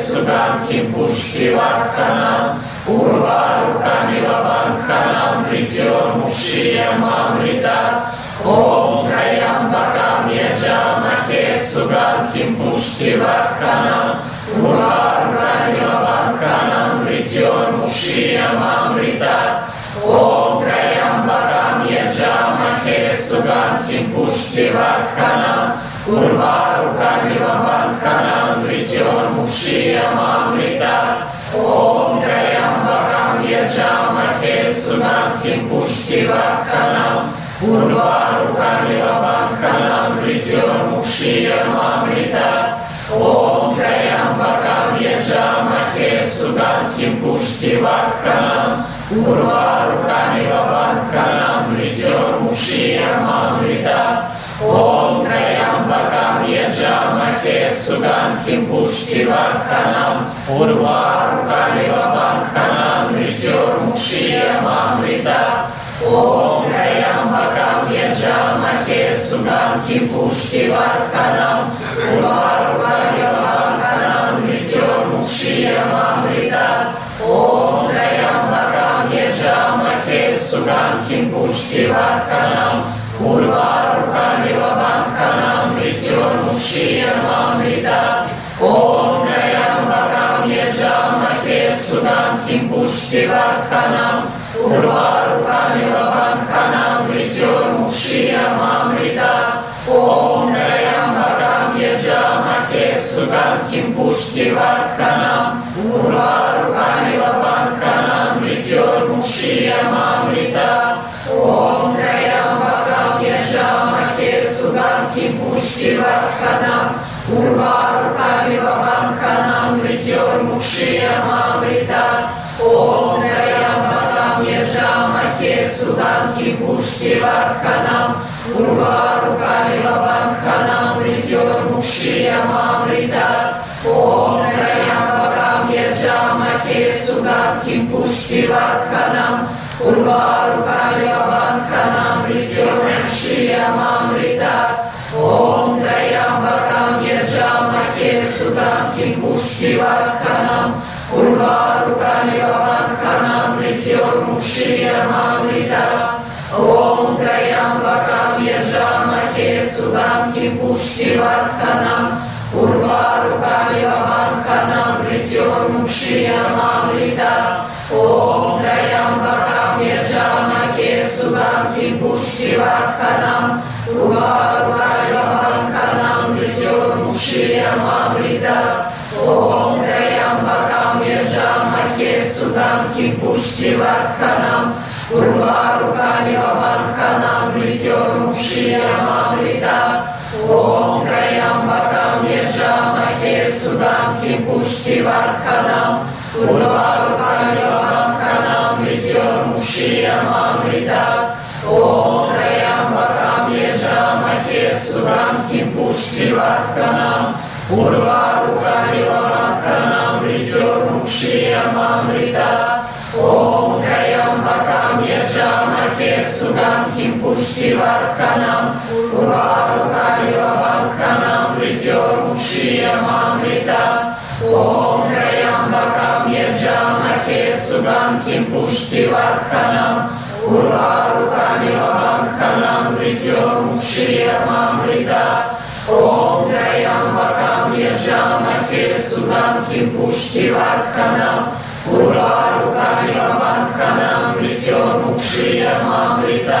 [SPEAKER 6] Яджамахе Сугандхим Пуштивардханам Урварукамива Бандханам Ритьор Мукшиямамрита Ом Траямбакам Яджамахе Сугандхим Пуштивардханам Урварукамива Бандханам Ритьор Мукшиямамрита Ом Траямбакам Яджамахе Сугандхим Пуштивардханам Урваруками Вабанханам Вритьормукшиям Амрита Ом Траямбакам Яджамахе Сунатхим Пуштиварханам Урваруками Вабанханам Вритьормукшиям Амрита Ом Траямбакам Яджамахе Сунатхим Пуштиварханам Урваруками Вабанханам Вритьормукшиям Амрита Ом Траямбакам Яджамахе Суганхим Пуштиварханам Урваруками Вабанханам Ритюрмукшиям Амрита Ом Траямбакам Яджамахе Суганхим Пуштиварханам Урваруками Вабанханам Ритюрмукшиям Амрита Ом Траямбакам Яджамахе Суганхим Пуштиварханам Урваруками Вабанханам Ритюрмукшиям Амрита Ом Траямбакам Яджамахе Суганхим Пуштиварханам Урваруками Вабанханам Ритюрмукшиям Амрита Ом Траямбакам Яджамахе Суганхим Пуштиварханам Урваруками Вабанханам Пуштиварханам Урваруками Вабанханам Ритюрмукшиям Амрита Ом Траямбакам Яджамахе Суганхим Пуштиварханам Урваруками Вабанханам Ритюрмукшиям Амрита Ом Траямбакам Яджамахе Суганхим Пуштиварханам Урваруками Вабанханам Ритюрмукшиям Амрита Ом Траямбакам Яджамахе Суганхим Пуштиварханам Урваруками Вабанханам Ритюрмукшиям Амрита Ом Траямбакам Яджамахе Суганхим Пуштиварханам Урваруками Суганхим Пуштиварханам Урваруками Вабанханам Ритюрмукшиям Амрита Ом Траямбакам Яджамахе Суганхим Пуштиварханам Урваруками Вабанханам Ритюрмукшиям Амрита Ом Траямбакам Яджамахе Суганхим Пуштиварханам Урваруками Вабанханам Ритюрмукшиям Амрита Ом Траямбакам Яджамахе Суганхим Пуштиварханам Урваруками Вабанханам Ритюрмукшиям Амрита Ом Траямбакам Яджамахе Суганхим Пуштиварханам Урваруками Вабанханам Ритюрмукшиям Амрита Ом Траямбакам Яджамахе Суганхим Пуштиварханам Урваруками Вабанханам Ритюрмукшиям Амрита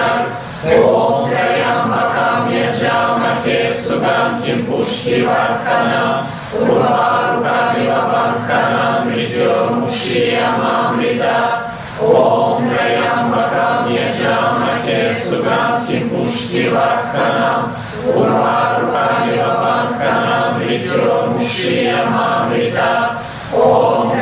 [SPEAKER 6] Ом Траямбакам Яджамахе Суганхим Пуштиварханам Урваруками Вабанханам Ритюрмукшиям Амрита Ом Траямбакам Яджамахе Суганхим Пуштиварханам Урваруками Вабанханам Ритюрмукшиям Амрита Ом Траямбакам Яджамахе Суганхим Пуштиварханам Урваруками Вабанханам Ритюрмукшиям Амрита Ом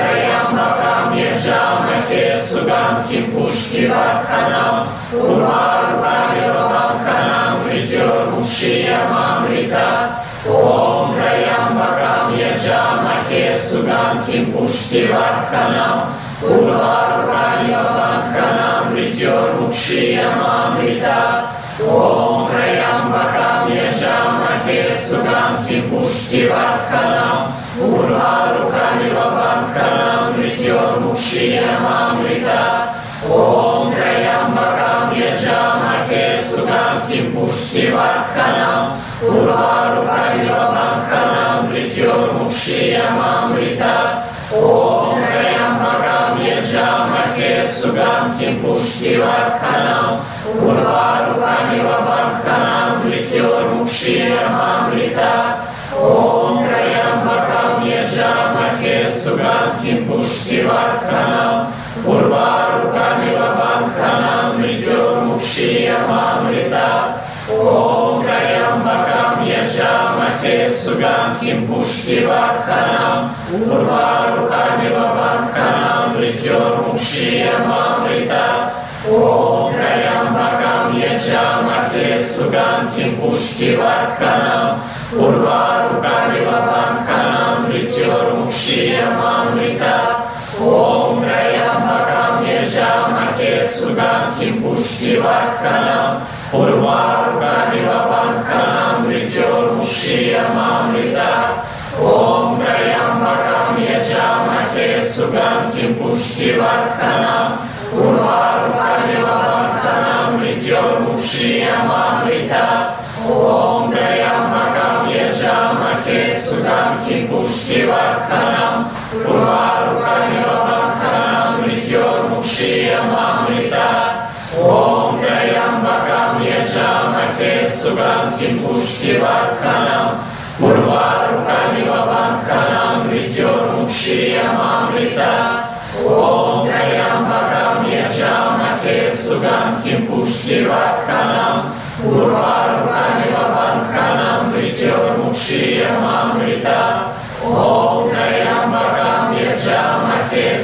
[SPEAKER 6] Траямбакам Яджамахе Суганхим Пуштиварханам Урваруками Вабанханам Ритюрмукшиям Амрита Ом Траямбакам Яджамахе Суганхим Пуштиварханам Урваруками Вабанханам Ритюрмукшиям Амрита Ом Траямбакам Яджамахе Суганхим Пуштиварханам Урваруками Вабанханам Ритюрмукшиям Амрита Ом Траямбакам Яджамахе Yajamake Sugandhim Pushtivardhanam Urvarukamiva Bandhanam Mrityur Mukshiyam Amrita Om Trayambakam Yajamake Sugandhim Pushtivardhanam Urvarukamiva Bandhanam Mrityur Mukshiyam Amrita Om Trayambakam Yajamake Sugandhim Pushtivardhanam Urvarukamiva Bandhanam Mrityur Mukshiyam Amrita Om Trayambakam Yajamake Sugandhim Pushtivardhanam Urvarukamiva Bandhanam Mrityur Mukshiyam Amrita Om Trayambakam Yajamake Sugandhim Pushtivardhanam Urvarukamiva Bandhanam Mrityur Mukshiyam Amrita Om Trayambakam Yajamake Sugandhim Pushtivardhanam Urvarukamiva Bandhanam Mrityur Mukshiyam Amrita Om Trayambakam suganki pushtivakhanam, Urvarukanyavakhanam, Nityormukshiyamamrita, Om Trayambakam Yajamahe suganki pushtivakhanam, Urvarukanyavakhanam, Nityormukshiyamamrita, Om Trayambakam Yajamahe suganki pushtivakhanam, Urvarukanyavakhanam,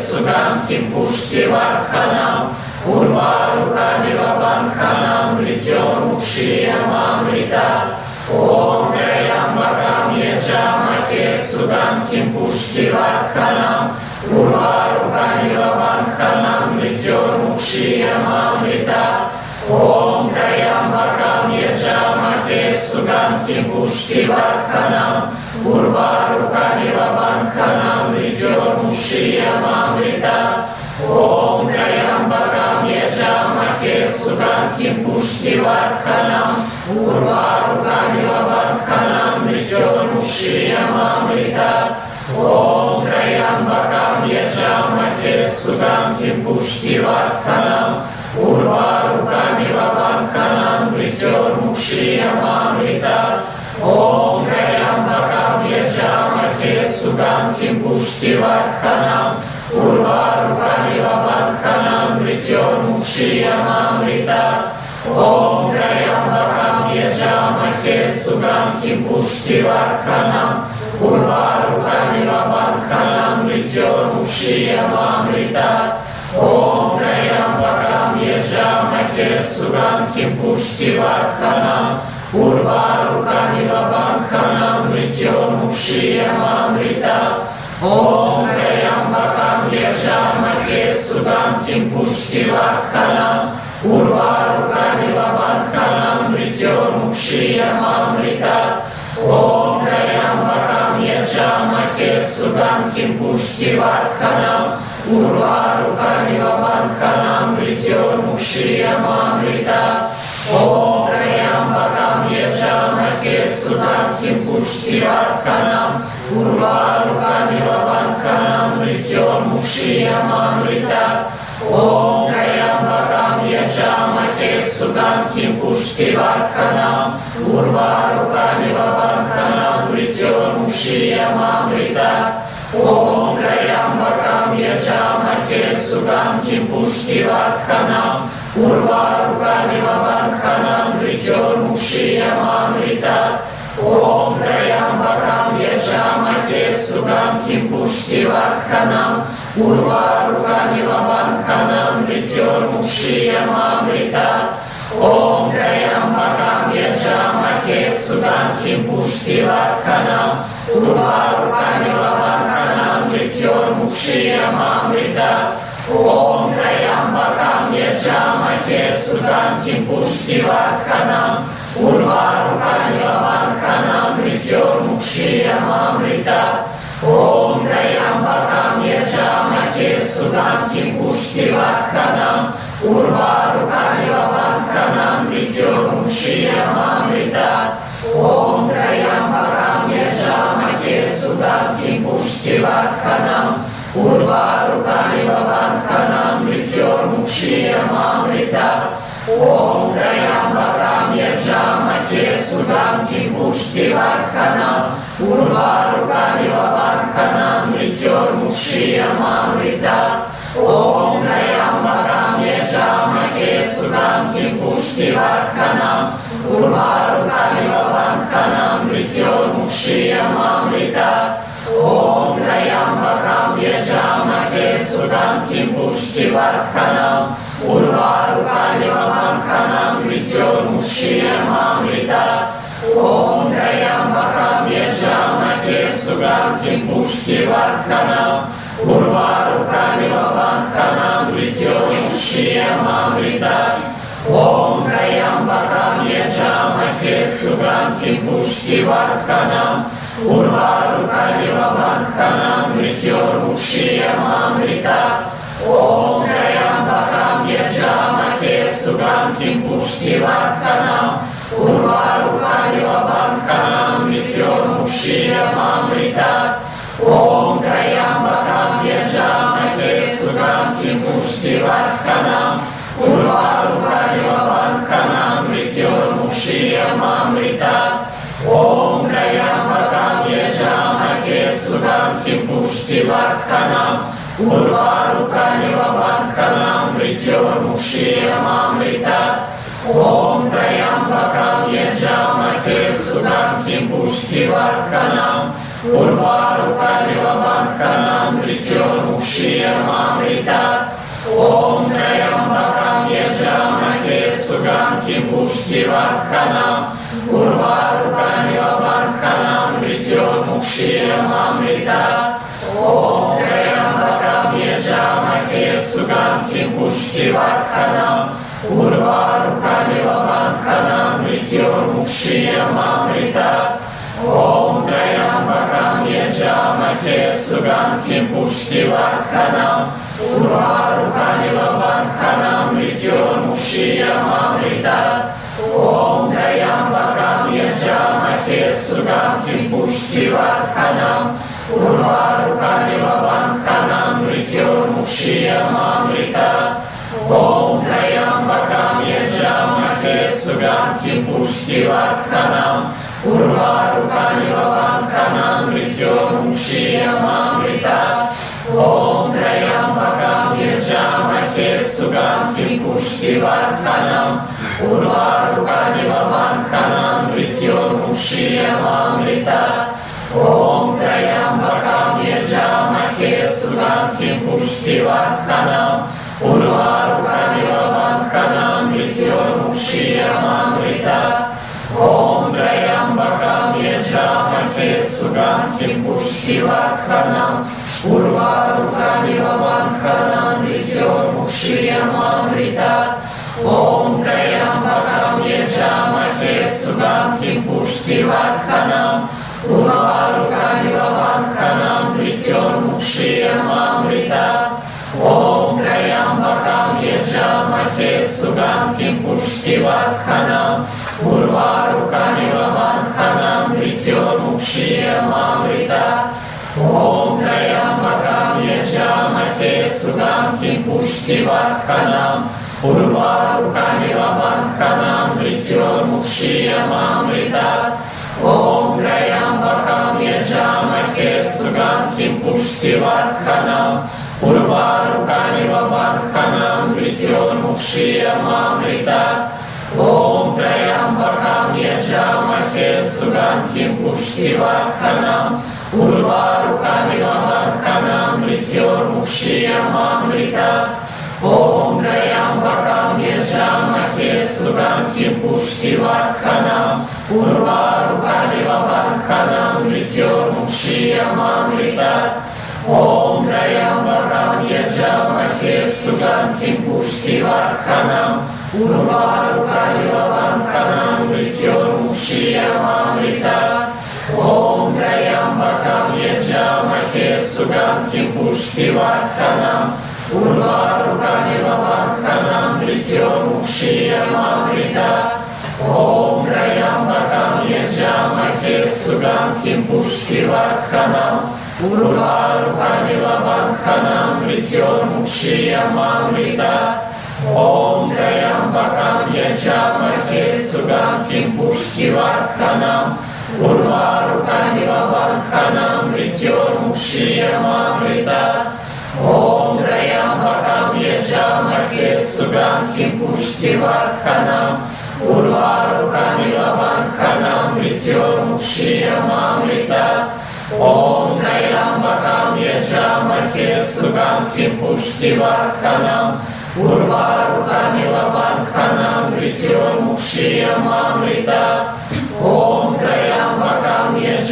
[SPEAKER 6] Yajamake Sugandhim Pushtivardhanam Urvarukamiva Bandhanam Mrityur Mukshiyam Amrita Om Trayambakam Yajamake Sugandhim Pushtivardhanam Urvarukamiva Bandhanam Mrityur Mukshiyam Amrita Om Trayambakam Yajamake Sugandhim Pushtivardhanam Urvarukamiva Bandhanam Mrityur Mukshiyam Amrita Om Trayambakam Yajamake Sugandhim Pushtivardhanam Urvarukamiva Bandhanam Mrityur Mukshiyam Amrita Om Trayambakam Yajamake Sugandhim Pushtivardhanam Urvarukamiva Bandhanam Mrityur Mukshiyam Amrita Om Trayambakam Yajamake Sugandhim Pushtivardhanam Urvarukamiva Bandhanam Mrityur Mukshiyam Amrita Om Trayambakam Yajamake Sugandhim Pushtivardhanam Urvarukamiva Bandhanam Mrityur Mukshiyam Amrita ॐ त्र्यम्बकं सुगन्धिं पुष्टिवर्धनम्, उर्वारुकमिव बन्धनान्, मृत्योर्मुक्षीय मामृतात्. Ом Раям Бакам Лежам махе Суданхим Пушти Варханам, Урва руками Вабанханам, Мритьем Укшиям мамрита. ॐ त्र्यम्बकं यजामहे सुगन्धिं पुष्टिवर्धनम्, यजामहे सुगन्धिं पुष्टिवर्धनम् Urvarukamiva Bandhanam Mrityur Mukshiyam Amrita Om Trayambakam Yajamake Sugandhim Pushtivardhanam Urvarukamiva Bandhanam Mrityur Mukshiyam Amrita Om Trayambakam Yajamake Sugandhim Pushtivardhanam Urvarukamiva Bandhanam Mrityur Mukshiyam Amrita Om Trayambakam Yajamake Sugandhim Pushtivardhanam Urvarukamiva Bandhanam Mrityur Mukshiyam Amrita Om Trayambakam Yajamake Sugandhim Pushtivardhanam Urvarukamiva Bandhanam Mrityur Mukshiyam Amrita Om Trayambakam Yajamake Sugandhim Pushtivardhanam Urvarukamiva Bandhanam Mrityur Mukshiyam Amrita Om Trayambakam Yajamake Sugandhim Pushtivardhanam Bandhanam Mrityur Mukshiyam Amrita Om Trayambakam Yajamake Sugandhim Pushtivardhanam Urvarukamiva Bandhanam Mrityur Mukshiyam Amrita Om Trayambakam Yajamake Sugandhim Pushtivardhanam Urvarukamiva Bandhanam Mrityur Mukshiyam Amrita Om Trayambakam Yajamake Sugandhim Pushtivardhanam Urvarukamiva Bandhanam Mrityur Mukshiyam Amrita Om Trayambakam судатхи пушти вардханам, Урва руками вавардханам, Литер мукшия мамрита, Ом траям богам яджам, Ахе судатхи пушти вардханам, Урва руками вавардханам, Литер мукшия мамрита, Ом траям богам яджам, Yajamake Sugandhim Pushtivardhanam Urvarukamiva Bandhanam Mrityur Mrityurmukshiyamamrita Om Trayambakam Yajamahe Suganti Pushtivardhanam Urvarukamiva Vardhanam Mrityurmukshiyamamrita Om Trayambakam Vardhanam Mrityurmukshiyamamrita Om Trayambakam Yajamahe Sugantim Pushtivardhanam Urvarukamiva Vardhanam Mrityurmukshiyamamrita Om Trayambakam Yajamahe Sugantim Pushtivardhanam Urvarukamiva Vardhanam Mrityurmukshiyamamrita Om Trayambakam Yajamahe Sugantim Pushtivardhanam Urvarukamiva Vardhanam Mrityurmukshiyamamrita Om Trayambakam Yajamahe Sugantim Pushtivardhanam Urvarukamiva Vardhanam Mrityurmukshiyamamrita Om Trayambakam Лакханам, Урварукарьевабанханам, Мритюрмукшиям Амрита, Ом Граям Бакам Ежам Ахесугам Хипушти Бартханам, Урварукарьевабанханам, Мритюрмукшиям Амрита, Ом Траям Бакам Ежам Ахесугам Хипушти Бартханам, Урварукарьевабанханам, Притер мушья мамрита, Pushtivardhanam Urvarukamiva Vardhanam Mrityurmukshiyamamrita Om Trayambakam Yajamahe Sugantim Pushtivardhanam Urvarukamiva Vardhanam Mrityurmukshiyamamrita Om Trayambakam Yajamahe Sugantim Pushtivardhanam Urvarukamiva Vardhanam Mrityurmukshiyamamrita Om Trayambakam Yajamahe Sugantim Pushtivardhanam Urvarukamiva Vardhanam Mrityurmukshiyamamrita Om Trayambakam Yajamahe Sugantim Pushtivardhanam Urvarukamiva Vardhanam Mrityurmukshiyamamrita Om Trayambakam Yajamahe Sugantim Pushtivardhanam Urvarukamiva Vardhanam Mrityurmukshiyamamrita Om Trayambakam Yajamahe Sugantim Pushtivardhanam Urvarukamiva Vardhanam Mrityurmukshiyamamrita Om Trayambakam Yajamahe Sugantim Pushtivardhanam Urvarukamiva Vardhanam Mrityurmukshiyamamrita Om Yajamahe Sugantim Pushtivardhanam Urvarukamiva Vardhanam Mrityurmukshiyamamrita Om Trayambakam Yajamahe Sugantim Pushtivardhanam Urvarukamiva Vardhanam Mrityurmukshiyamamrita Om Trayambakam Yajamahe Sugantim Pushtivardhanam Urvarukamiva Vardhanam Mrityurmukshiyamamrita Om Trayambakam Yajamahe Sugantim Pushtivardhanam Urvarukamiva Vardhanam Mrityurmukshiyamamrita Om Trayambakam Yajamahe Sugantim Pushtivardhanam Urvarukamiva Vardhanam Yajamahe Sugantim Pushtivardhanam Urvarukamiva Vardhanam Mrityurmukshiyamamrita Om Trayambakam Yajamahe Sugantim Pushtivardhanam Urvarukamiva Om Trayambakam Yajamahe Sugantim Pushtivardhanam Urvarukamiva Vardhanam Mrityurmukshiyamamrita Om Trayambakam Yajamahe Sugantim Pushtivardhanam Urvarukamiva Vardhanam Mrityurmukshiyamamrita Om Trayambakam Yajamahe Sugantim Pushtivardhanam Urvarukamiva Vardhanam Mrityurmukshiyamamrita Om Trayambakam Суганхи, Пушти, Варханам, Урва руками Лаванханам, плетем ушия Мамрита, Ом краям богам Еджам, махе Суганхи, Пушти, Варханам, Урва руками Лаванханам, плетем ушия Мамрита, Ом краям богам Еджам, махе Суганхи, Пушти, Варханам, Урва руками Бабанханам притер мукшия мамрита. Ом драям бакам лежам архес судан хипушти варханам. Урва руками Бабанханам притер мукшия мамрита. Ом драям бакам лежам архес судан хипушти варханам. Урва руками Бабанханам притер мукшия мамрита. Ом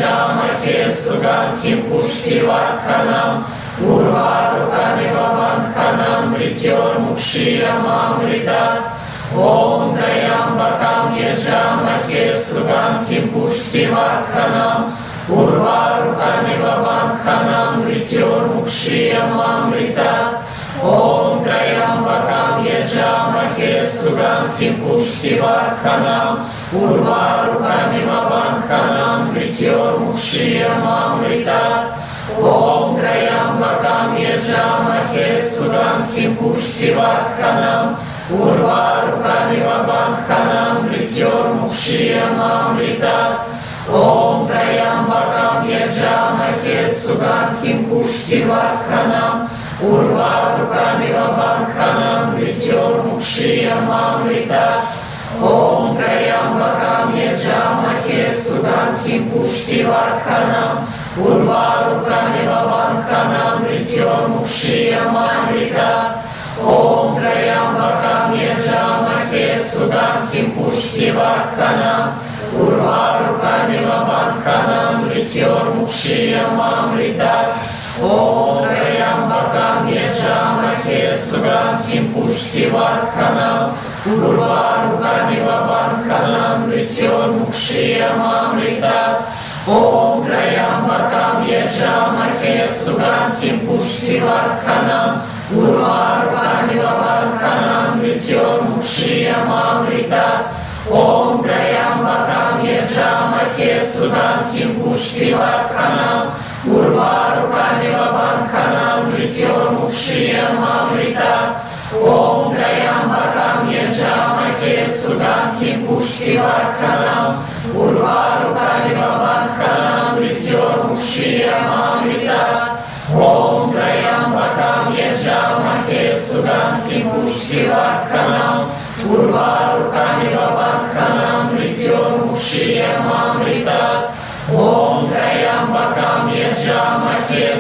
[SPEAKER 6] Yajamahe Sugantim Pushtivardhanam Urvarukamiva Vardhanam Mrityurmukshiyamamrita Om Trayambakam Yajamahe Sugantim Pushtivardhanam Urvarukamiva Vardhanam Mrityurmukshiyamamrita Om Trayambakam Yajamahe Sugandhim Pushtivardhanam Vavandhanam Mrityomukshiyamamritat Om Trayambakam Yajamahe Sugandhim Pushtivardhanam Urvarukami Vavandhanam Mrityomukshiyamamritat Om Trayambakam Yajamahe Sugandhim Pushtivardhanam Urvarukami Vavandhanam Mrityomukshiyamamritat Om Trayambakam Yajamahe Sugandhim Pushtivardhanam Urvarukami Vavandhanam Mrityomukshiyamamritat Om Trayambakam Yajamahe Sugandhim Pushtivardhanam Urvarukami Vavandhanam Mrityomukshiyamamritat Om Trayambakam Yajamahe Sugandhim Pushtivardhanam Urvarukami Vavandhanam Mrityomukshiyamamritat Om Trayambakam Yajamahe Sugandhim Pushtivardhanam Urvarukami Vavandhanam Mrityomukshiyamamritat Om Trayambakam Yajamahe Sugandhim Pushtivardhanam Urvarukami Vavandhanam Mrityomukshiyamamritat Om Trayambakam Yajamahe Sugandhim Pushtivardhanam Urvarukami Vavandhanam Mrityomukshiyamamritat Om Trayambakam Yajamahe Sugandhim Pushtivardhanam Urvarukami Vavandhanam Mrityomukshiyamamritat Om Trayambakam Yajamahe Sugandhim Pushtivardhanam Urvarukami Vavandhanam Mrityomukshiyamamritat Om Trayambakam Yajamahe Sugandhim Pushtivardhanam Urvarukami Vavandhanam Mrityomukshiyamamritat Om Trayambakam Yajamahe Sugandhim Pushtivardhanam Urvarukami Vavandhanam Mrityomukshiyamamritat Om Trayambakam Yajamahe Sugandhim Pushtivardhanam Urvarukami Vavandhanam Mrityomukshiyamamritat Om Trayambakam Yajamahe Sugandhim Pushtivardhanam Urvarukami Vavandhanam Mrityomukshiyamamritat Om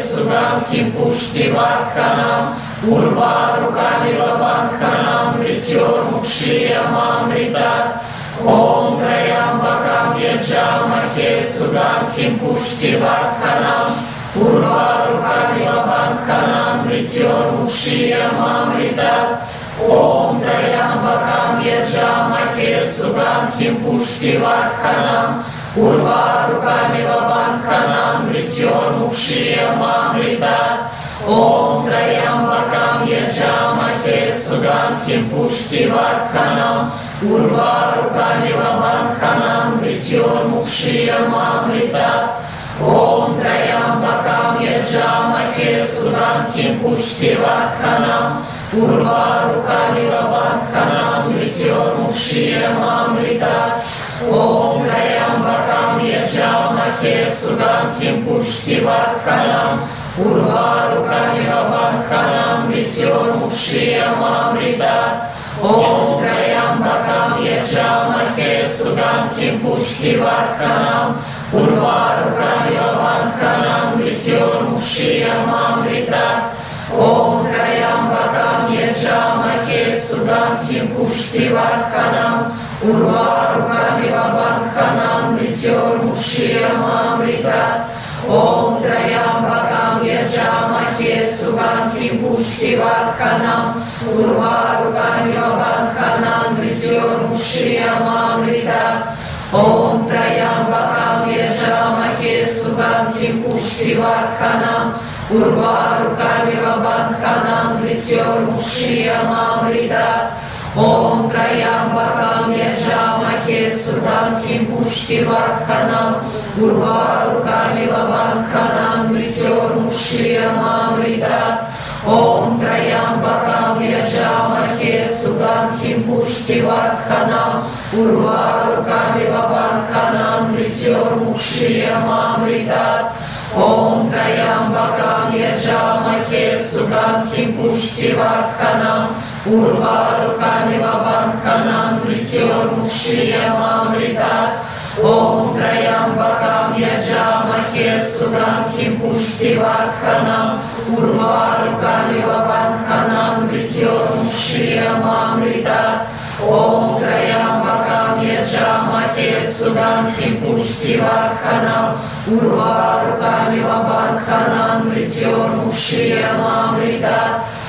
[SPEAKER 6] Судам, Химпушти, Варханам, Урва руками Лаванханам, Ритер, Мукшия, Мамрита, Ом Траям, Бакам, Яджам, Ахе, Судам, Химпушти, Варханам, Урва руками Лаванханам, Ритер, Мукшия, Мамрита, Ом Траям, Бакам, Яджам, Ахе, Судам, Химпушти, Варханам, Pushtivardhanam Urvarukami Vavandhanam Mrityomukshiyamamritat Om Trayambakam Yajamahe Sugandhim Pushtivardhanam Urvarukami Vavandhanam Mrityomukshiyamamritat Om Trayambakam Yajamahe Sugandhim Pushtivardhanam Urvarukami Vavandhanam Mrityomukshiyamamritat Om Trayambakam Yajamahe Sugandhim Pushtivardhanam Urvarukami Vavandhanam Mrityomukshiyamamritat Om Trayambakam Yajamahe Sugandhim Pushtivardhanam Urvarukami Vavandhanam Mrityomukshiyamamritat Om Trayambakam Yajamahe Sugandhim Pushtivardhanam Urvarukami Vavandhanam Mrityomukshiyamamritat Om Trayambakam Yajamahe Sugandhim Pushtivardhanam Urvarukami Vavandhanam Mrityomukshiyamamritat Om Trayambakam Yajamahe Sugandhim Pushtivardhanam Urvarukami Vavandhanam Mrityomukshiyamamritat Om Trayambakam Yajamahe Sugandhim Pushtivardhanam Urvarukami Vavandhanam Mrityomukshiyamamritat Om Trayambakam Yajamahe Sugandhim Pushtivardhanam Urvarukami Vavandhanam Mrityomukshiyamamritat Om Trayambakam Yajamahe Sugandhim Pushtivardhanam Urvarukami Vavandhanam Mrityomukshiyamamritat Om Trayambakam Yajamahe Пуштивардханам, Урва руками Вабанханам, Бритер Мукшия Мамритат, Ом Траямбакам Яджамахе Суганхим Пуштивардханам, Урва руками Вабанханам, Бритер Мукшия Мамритат, Ом Траямбакам Яджамахе Суганхим Пуштивардханам, Урва руками Вабанханам, Бритер Мукшия Мамритат, Ом Траямбакам Яджамахе Суганхим Пуштивардханам, Урва руками Вабанханам, Бритер Мукшия Мамритат, Ом Траямбакам Яджамахе Суганхим Пуштивардханам, Урва руками Вабанханам, Бритер Мукшия Мамритат, Ом Траямбакам Яджамахе Суганхим Пуштивардханам, Урва руками Вабанханам, Бритер Мукшия Мамритат,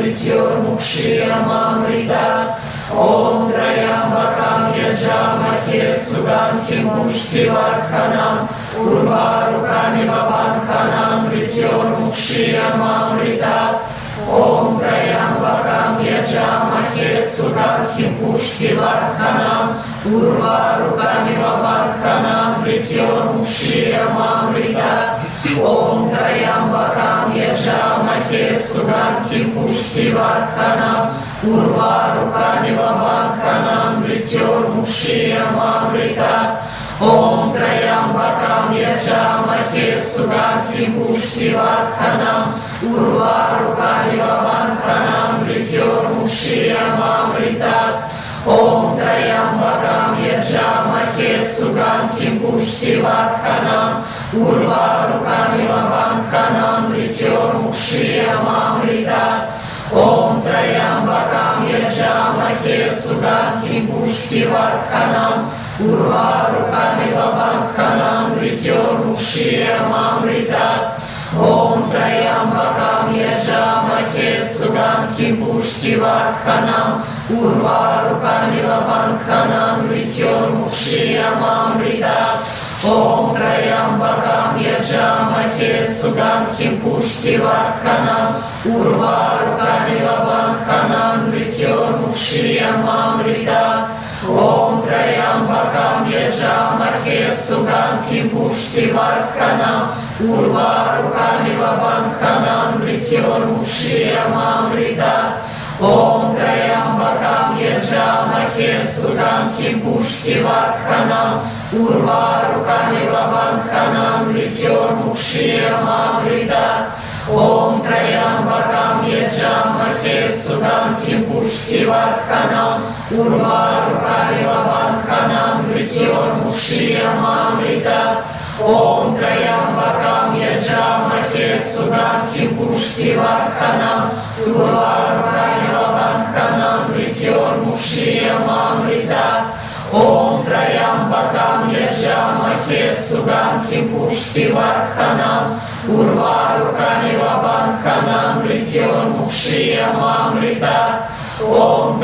[SPEAKER 6] Бритер Мукшия Мамритат, Ом Траямбакам Яджамахе Суганхим Пуштивардханам, Урва руками Вабанханам, Бритер Мукшия Мамритат, Ом Траямбакам Яджамахе Суганхим Пуштивардханам, Урва руками Вабанханам, Бритер Мукшия Мамритат, Ом Траямбакам Яджамахе Суганхим Пуштивардханам, Урва руками Вабанханам, Бритер Мукшия Мамритат, Ом Траямбакам Яджамахе Суганхим Пуштивардханам, Урва руками Вабанханам, Бритер Мукшия Мамритат, Ом Траямбакам Яджамахе Суганхим Пуштивардханам, Урва руками Вабанханам, Бритер Мукшия Мамритат, Ом Траямбакам Яджамахе Суганхим Пуштивардханам, Урва руками Вабанханам, Бритер Мукшия Мамритат, Ом Траямбакам Яджамахе Суганхим Пуштивардханам, Урва руками Вабанханам, Бритер Мукшия Мамритат, Ом Траямбакам Яджамахе Суганхим Пуштивардханам, Урва руками Вабанханам, Бритер Мукшия Мамритат, Ом Траямбакам Яджамахе Суганхим Пуштивардханам, Урва руками Вабанханам, Бритер Мукшия Мамритат, Ом Траямбакам Яджамахе Суганхим Пуштивардханам, Урва руками Вабанханам, Бритер Мукшия Мамритат, Ом Траямбакам Яджамахе Суганхим Пуштивардханам, Урва руками Вабанханам, Бритер Мукшия Мамритат, Ом Траямбакам Яджамахе Суганхим Пуштивардханам, Урва руками Вабанханам, Бритер Мукшия Мамритат, Ом Траямбакам Яджамахе Суганхим Пуштивардханам, Урва руками Вабанханам, Бритер Мукшия Мамритат, Ом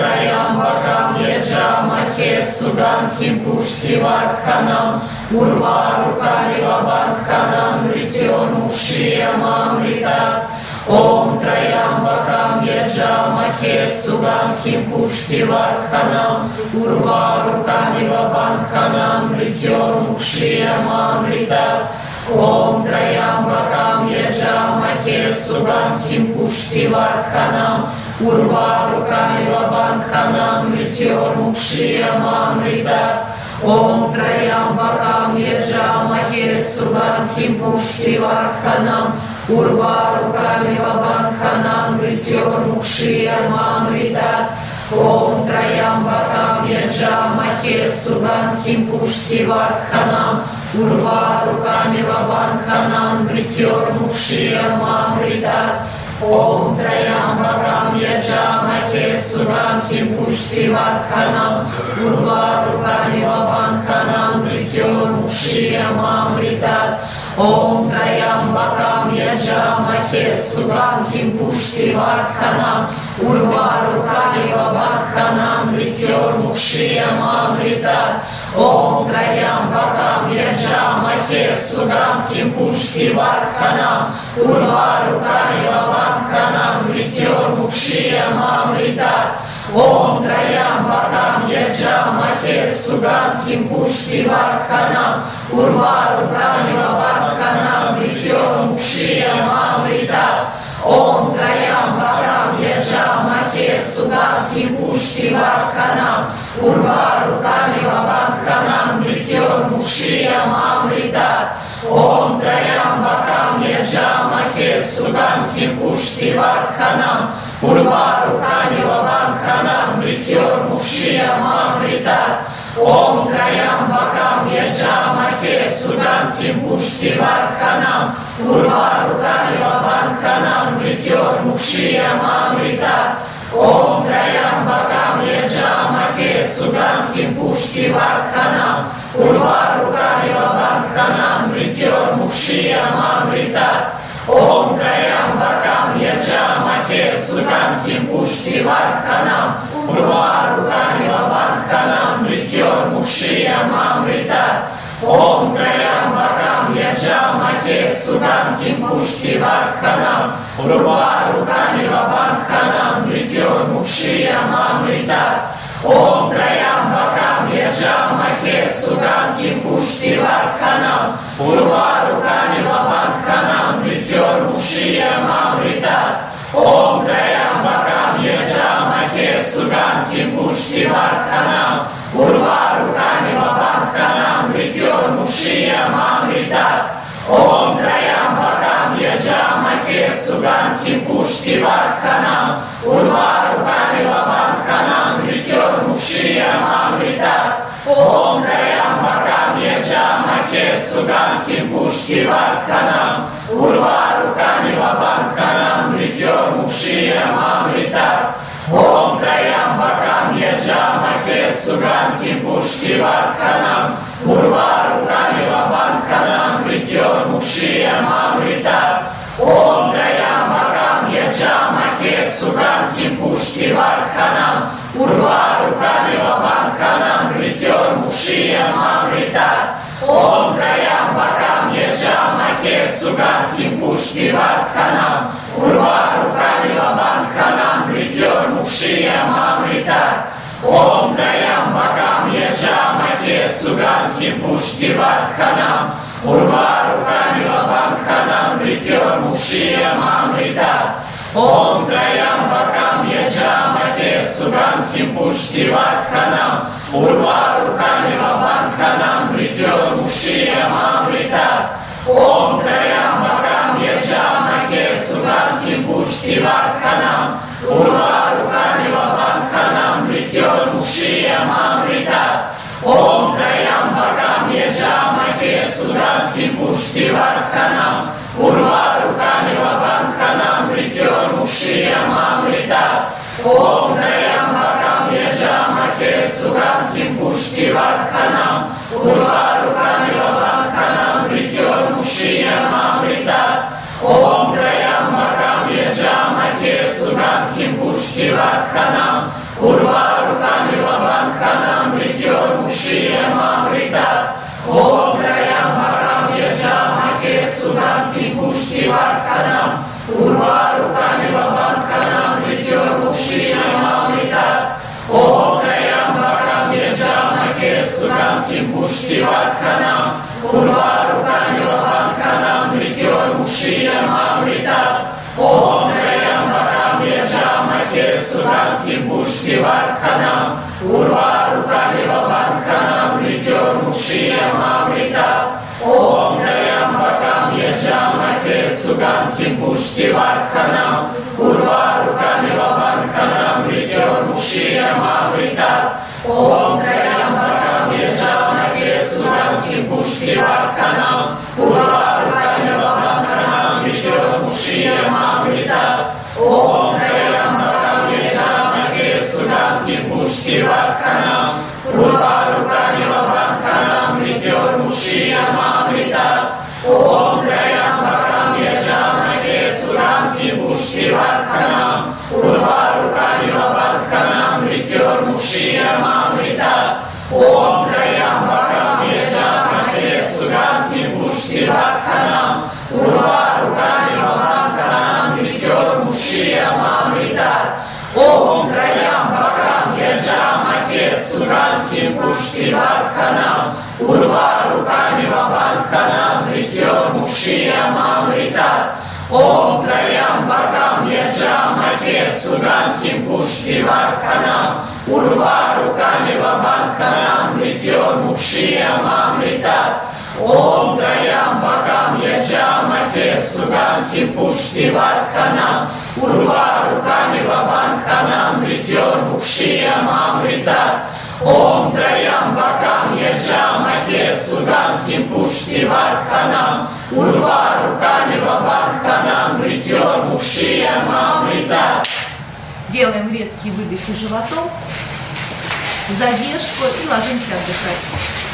[SPEAKER 6] Яджамахе Суганхим Пуштивардханам, Урва руками Вабанханам, Бритер Мукшия Мамритат, Ом Траямбакам Яджамахе Суганхим Пуштивардханам, Урва руками Вабанханам, Бритер Мукшия Мамритат, Ом Траямбакам Яджамахе Суганхим Пуштивардханам, Урва руками Вабанханам, Бритер Мукшия Мамритат, Ом Траямбакам Яджамахе Суганхим Пуштивардханам, Урва руками Вабанханам, Бритер Мукшия Мамритат, Ом Траямбакам Яджамахе Суганхим Пуштивардханам, Урва руками Вабанханам, Бритер Мукшия Мамритат, Ом Траямбакам Яджамахе Суганхим Пуштивардханам, Урва руками Вабанханам, Бритер Мукшия Мамритат, Om Trayambakam Yajamahe Suganхим Pushtivardhanam Urvarukami Vabankhanam Притер Мукшиям Амритат Om Trayambakam Yajamahe Vabankhanam Притер Мукшиям Амритат Om Trayambakam Yajamahe Suganхим Pushtivardhanam Urvarukami Vabankhanam Притер Мукшиям Амритат Om Trayambakam Yajamahe Suganхим Pushtivardhanam Urvarukami Vabankhanam Притер Мукшиям Амритат Om Trayambakam Yajamahe Suganхим Pushtivardhanam Urvarukami Vabankhanam Притер Мукшиям Амритат Om Trayambakam Yajamahe Suganхим Pushtivardhanam Urvarukami Vabankhanam Амамрита, Ом Краям Бакам Яджа Махе Сугам Химбуш Тиват Ханам, Урва Руками Лабан Ханам, Бритер Мукши Амамрита, Ом Краям Бакам Яджа Махе Сугам Химбуш Тиват Ханам, Урва Руками Лабан Ханам, Бритер Мукши Амамрита, Притер Мукшиям Амритат Om Trayambakam Yajamahe Suganхим Pushtivardhanam Urvarukami Vabankhanam Притер Мукшиям Амритат Om Pushtivardhanam Urvarukami Vabankhanam Притер Мукшиям Амритат Om Trayambakam Yajamahe Suganхим Pushtivardhanam Urvarukami Vabankhanam Притер Мукшиям Амритат Om Trayambakam Yajamahe Suganхим Pushtivardhanam Urvarukami Vabankhanam Притер Мукшиям Амритат Om Trayambakam Yajamahe Suganхим Pushtivardhanam Urvarukami Vabankhanam Притер Мукшиям Амритат Om Trayambakam Yajamahe Suganхим Pushtivardhanam Амритат Om Trayambakam Yajamahe Suganхим Pushtivardhanam Urvarukami Vabankhanam Притер Мукшиям Амритат Om Trayambakam Yajamahe Suganхим Pushtivardhanam Urvarukami Vabankhanam Притер Мукшиям Амритат Om Trayambakam Yajamahe Suganхим Pushtivardhanam Urvarukami Vabankhanam Притер Мукшиям Амритат Om Trayambakam Yajamahe Suganхим Pushtivardhanam Urvarukami Vabankhanam Притер Мукшиям Амритат Om Trayambakam Yajamahe Suganхим Pushtivardhanam Urvarukami Yajamahe Suganхим Pushtivardhanam Urvarukami Vabankhanam Притер Мукшиям Амритат Om Trayambakam Yajamahe Suganхим Pushtivardhanam Urvarukami Vabankhanam Притер Мукшиям Амритат Om Trayambakam Yajamahe Suganхим Pushtivardhanam Urvarukami Vabankhanam Притер Мукшиям Амритат Om Trayambakam Yajamahe Suganхим Pushtivardhanam Urvarukami Vabankhanam Притер Мукшиям Амритат Om Trayambakam Yajamahe Suganхим Pushtivardhanam Urvarukami Vabankhanam Притер Мукшиям Амритат Om Trayambakam Yajamahe Suganхим Pushtivardhanam Urvarukami Vabankhanam Притер Мукшиям Амритат Om Trayambakam Yajamahe Suganхим Pushtivardhanam Urvarukami Vabankhanam Притер Мукшиям Амритат Om Trayambakam Yajamahe Suganхим Pushtivardhanam Urvarukami Vabankhanam Притер Мукшиям Амритат Om Trayambakam Yajamahe Suganхим Pushtivardhanam Urvarukami Vabankhanam Притер Мукшиям Амритат Om Trayambakam Yajamahe Suganхим Pushtivardhanam Urvarukami Vabankhanam Притер Мукшиям Амритат Om Trayambakam Yajamahe Suganхим Pushtivardhanam Urvarukami Vabankhanam Притер Мукшиям Амритат Ом Траямбакам Яджамахе Суганхи Пушти Вардханам Урва Пушти Вардханам Урва руками Вабадханам Ритер Мушия Мамрита Ом Траямбакам Яджамахе Суганхи Пушти Вардханам Урва руками Вабадханам Ритер Мушия Мамрита Ом Траямбакам Яджамахе Суганхи Пушти Вардханам Урва руками Вабадханам Ритер Мушия Мамрита Ом Траямбакам Яджамахе Суганхи Пушти Вардханам Урва руками Вабадханам Ритер Мушия Мамрита Ом Траямбакам Яджамахе Суганхи Пушти Вардханам Урва руками Вабадханам Ритер Мукшия Мамрита Ом Траямбакам Яджамахе Суганхи Пушти Вардханам Урва руками Вабадханам Ритер Мукшия Мамрита
[SPEAKER 1] Делаем резкие выдохи животом, задержку и ложимся отдыхать.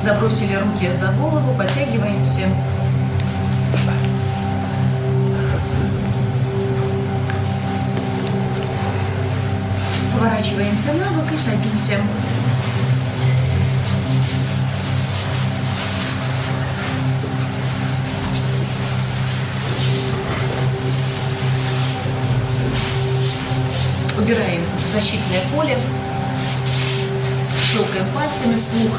[SPEAKER 1] Забросили руки за голову, потягиваемся. Поворачиваемся на бок и садимся. Убираем защитное поле, щелкаем пальцами вслух.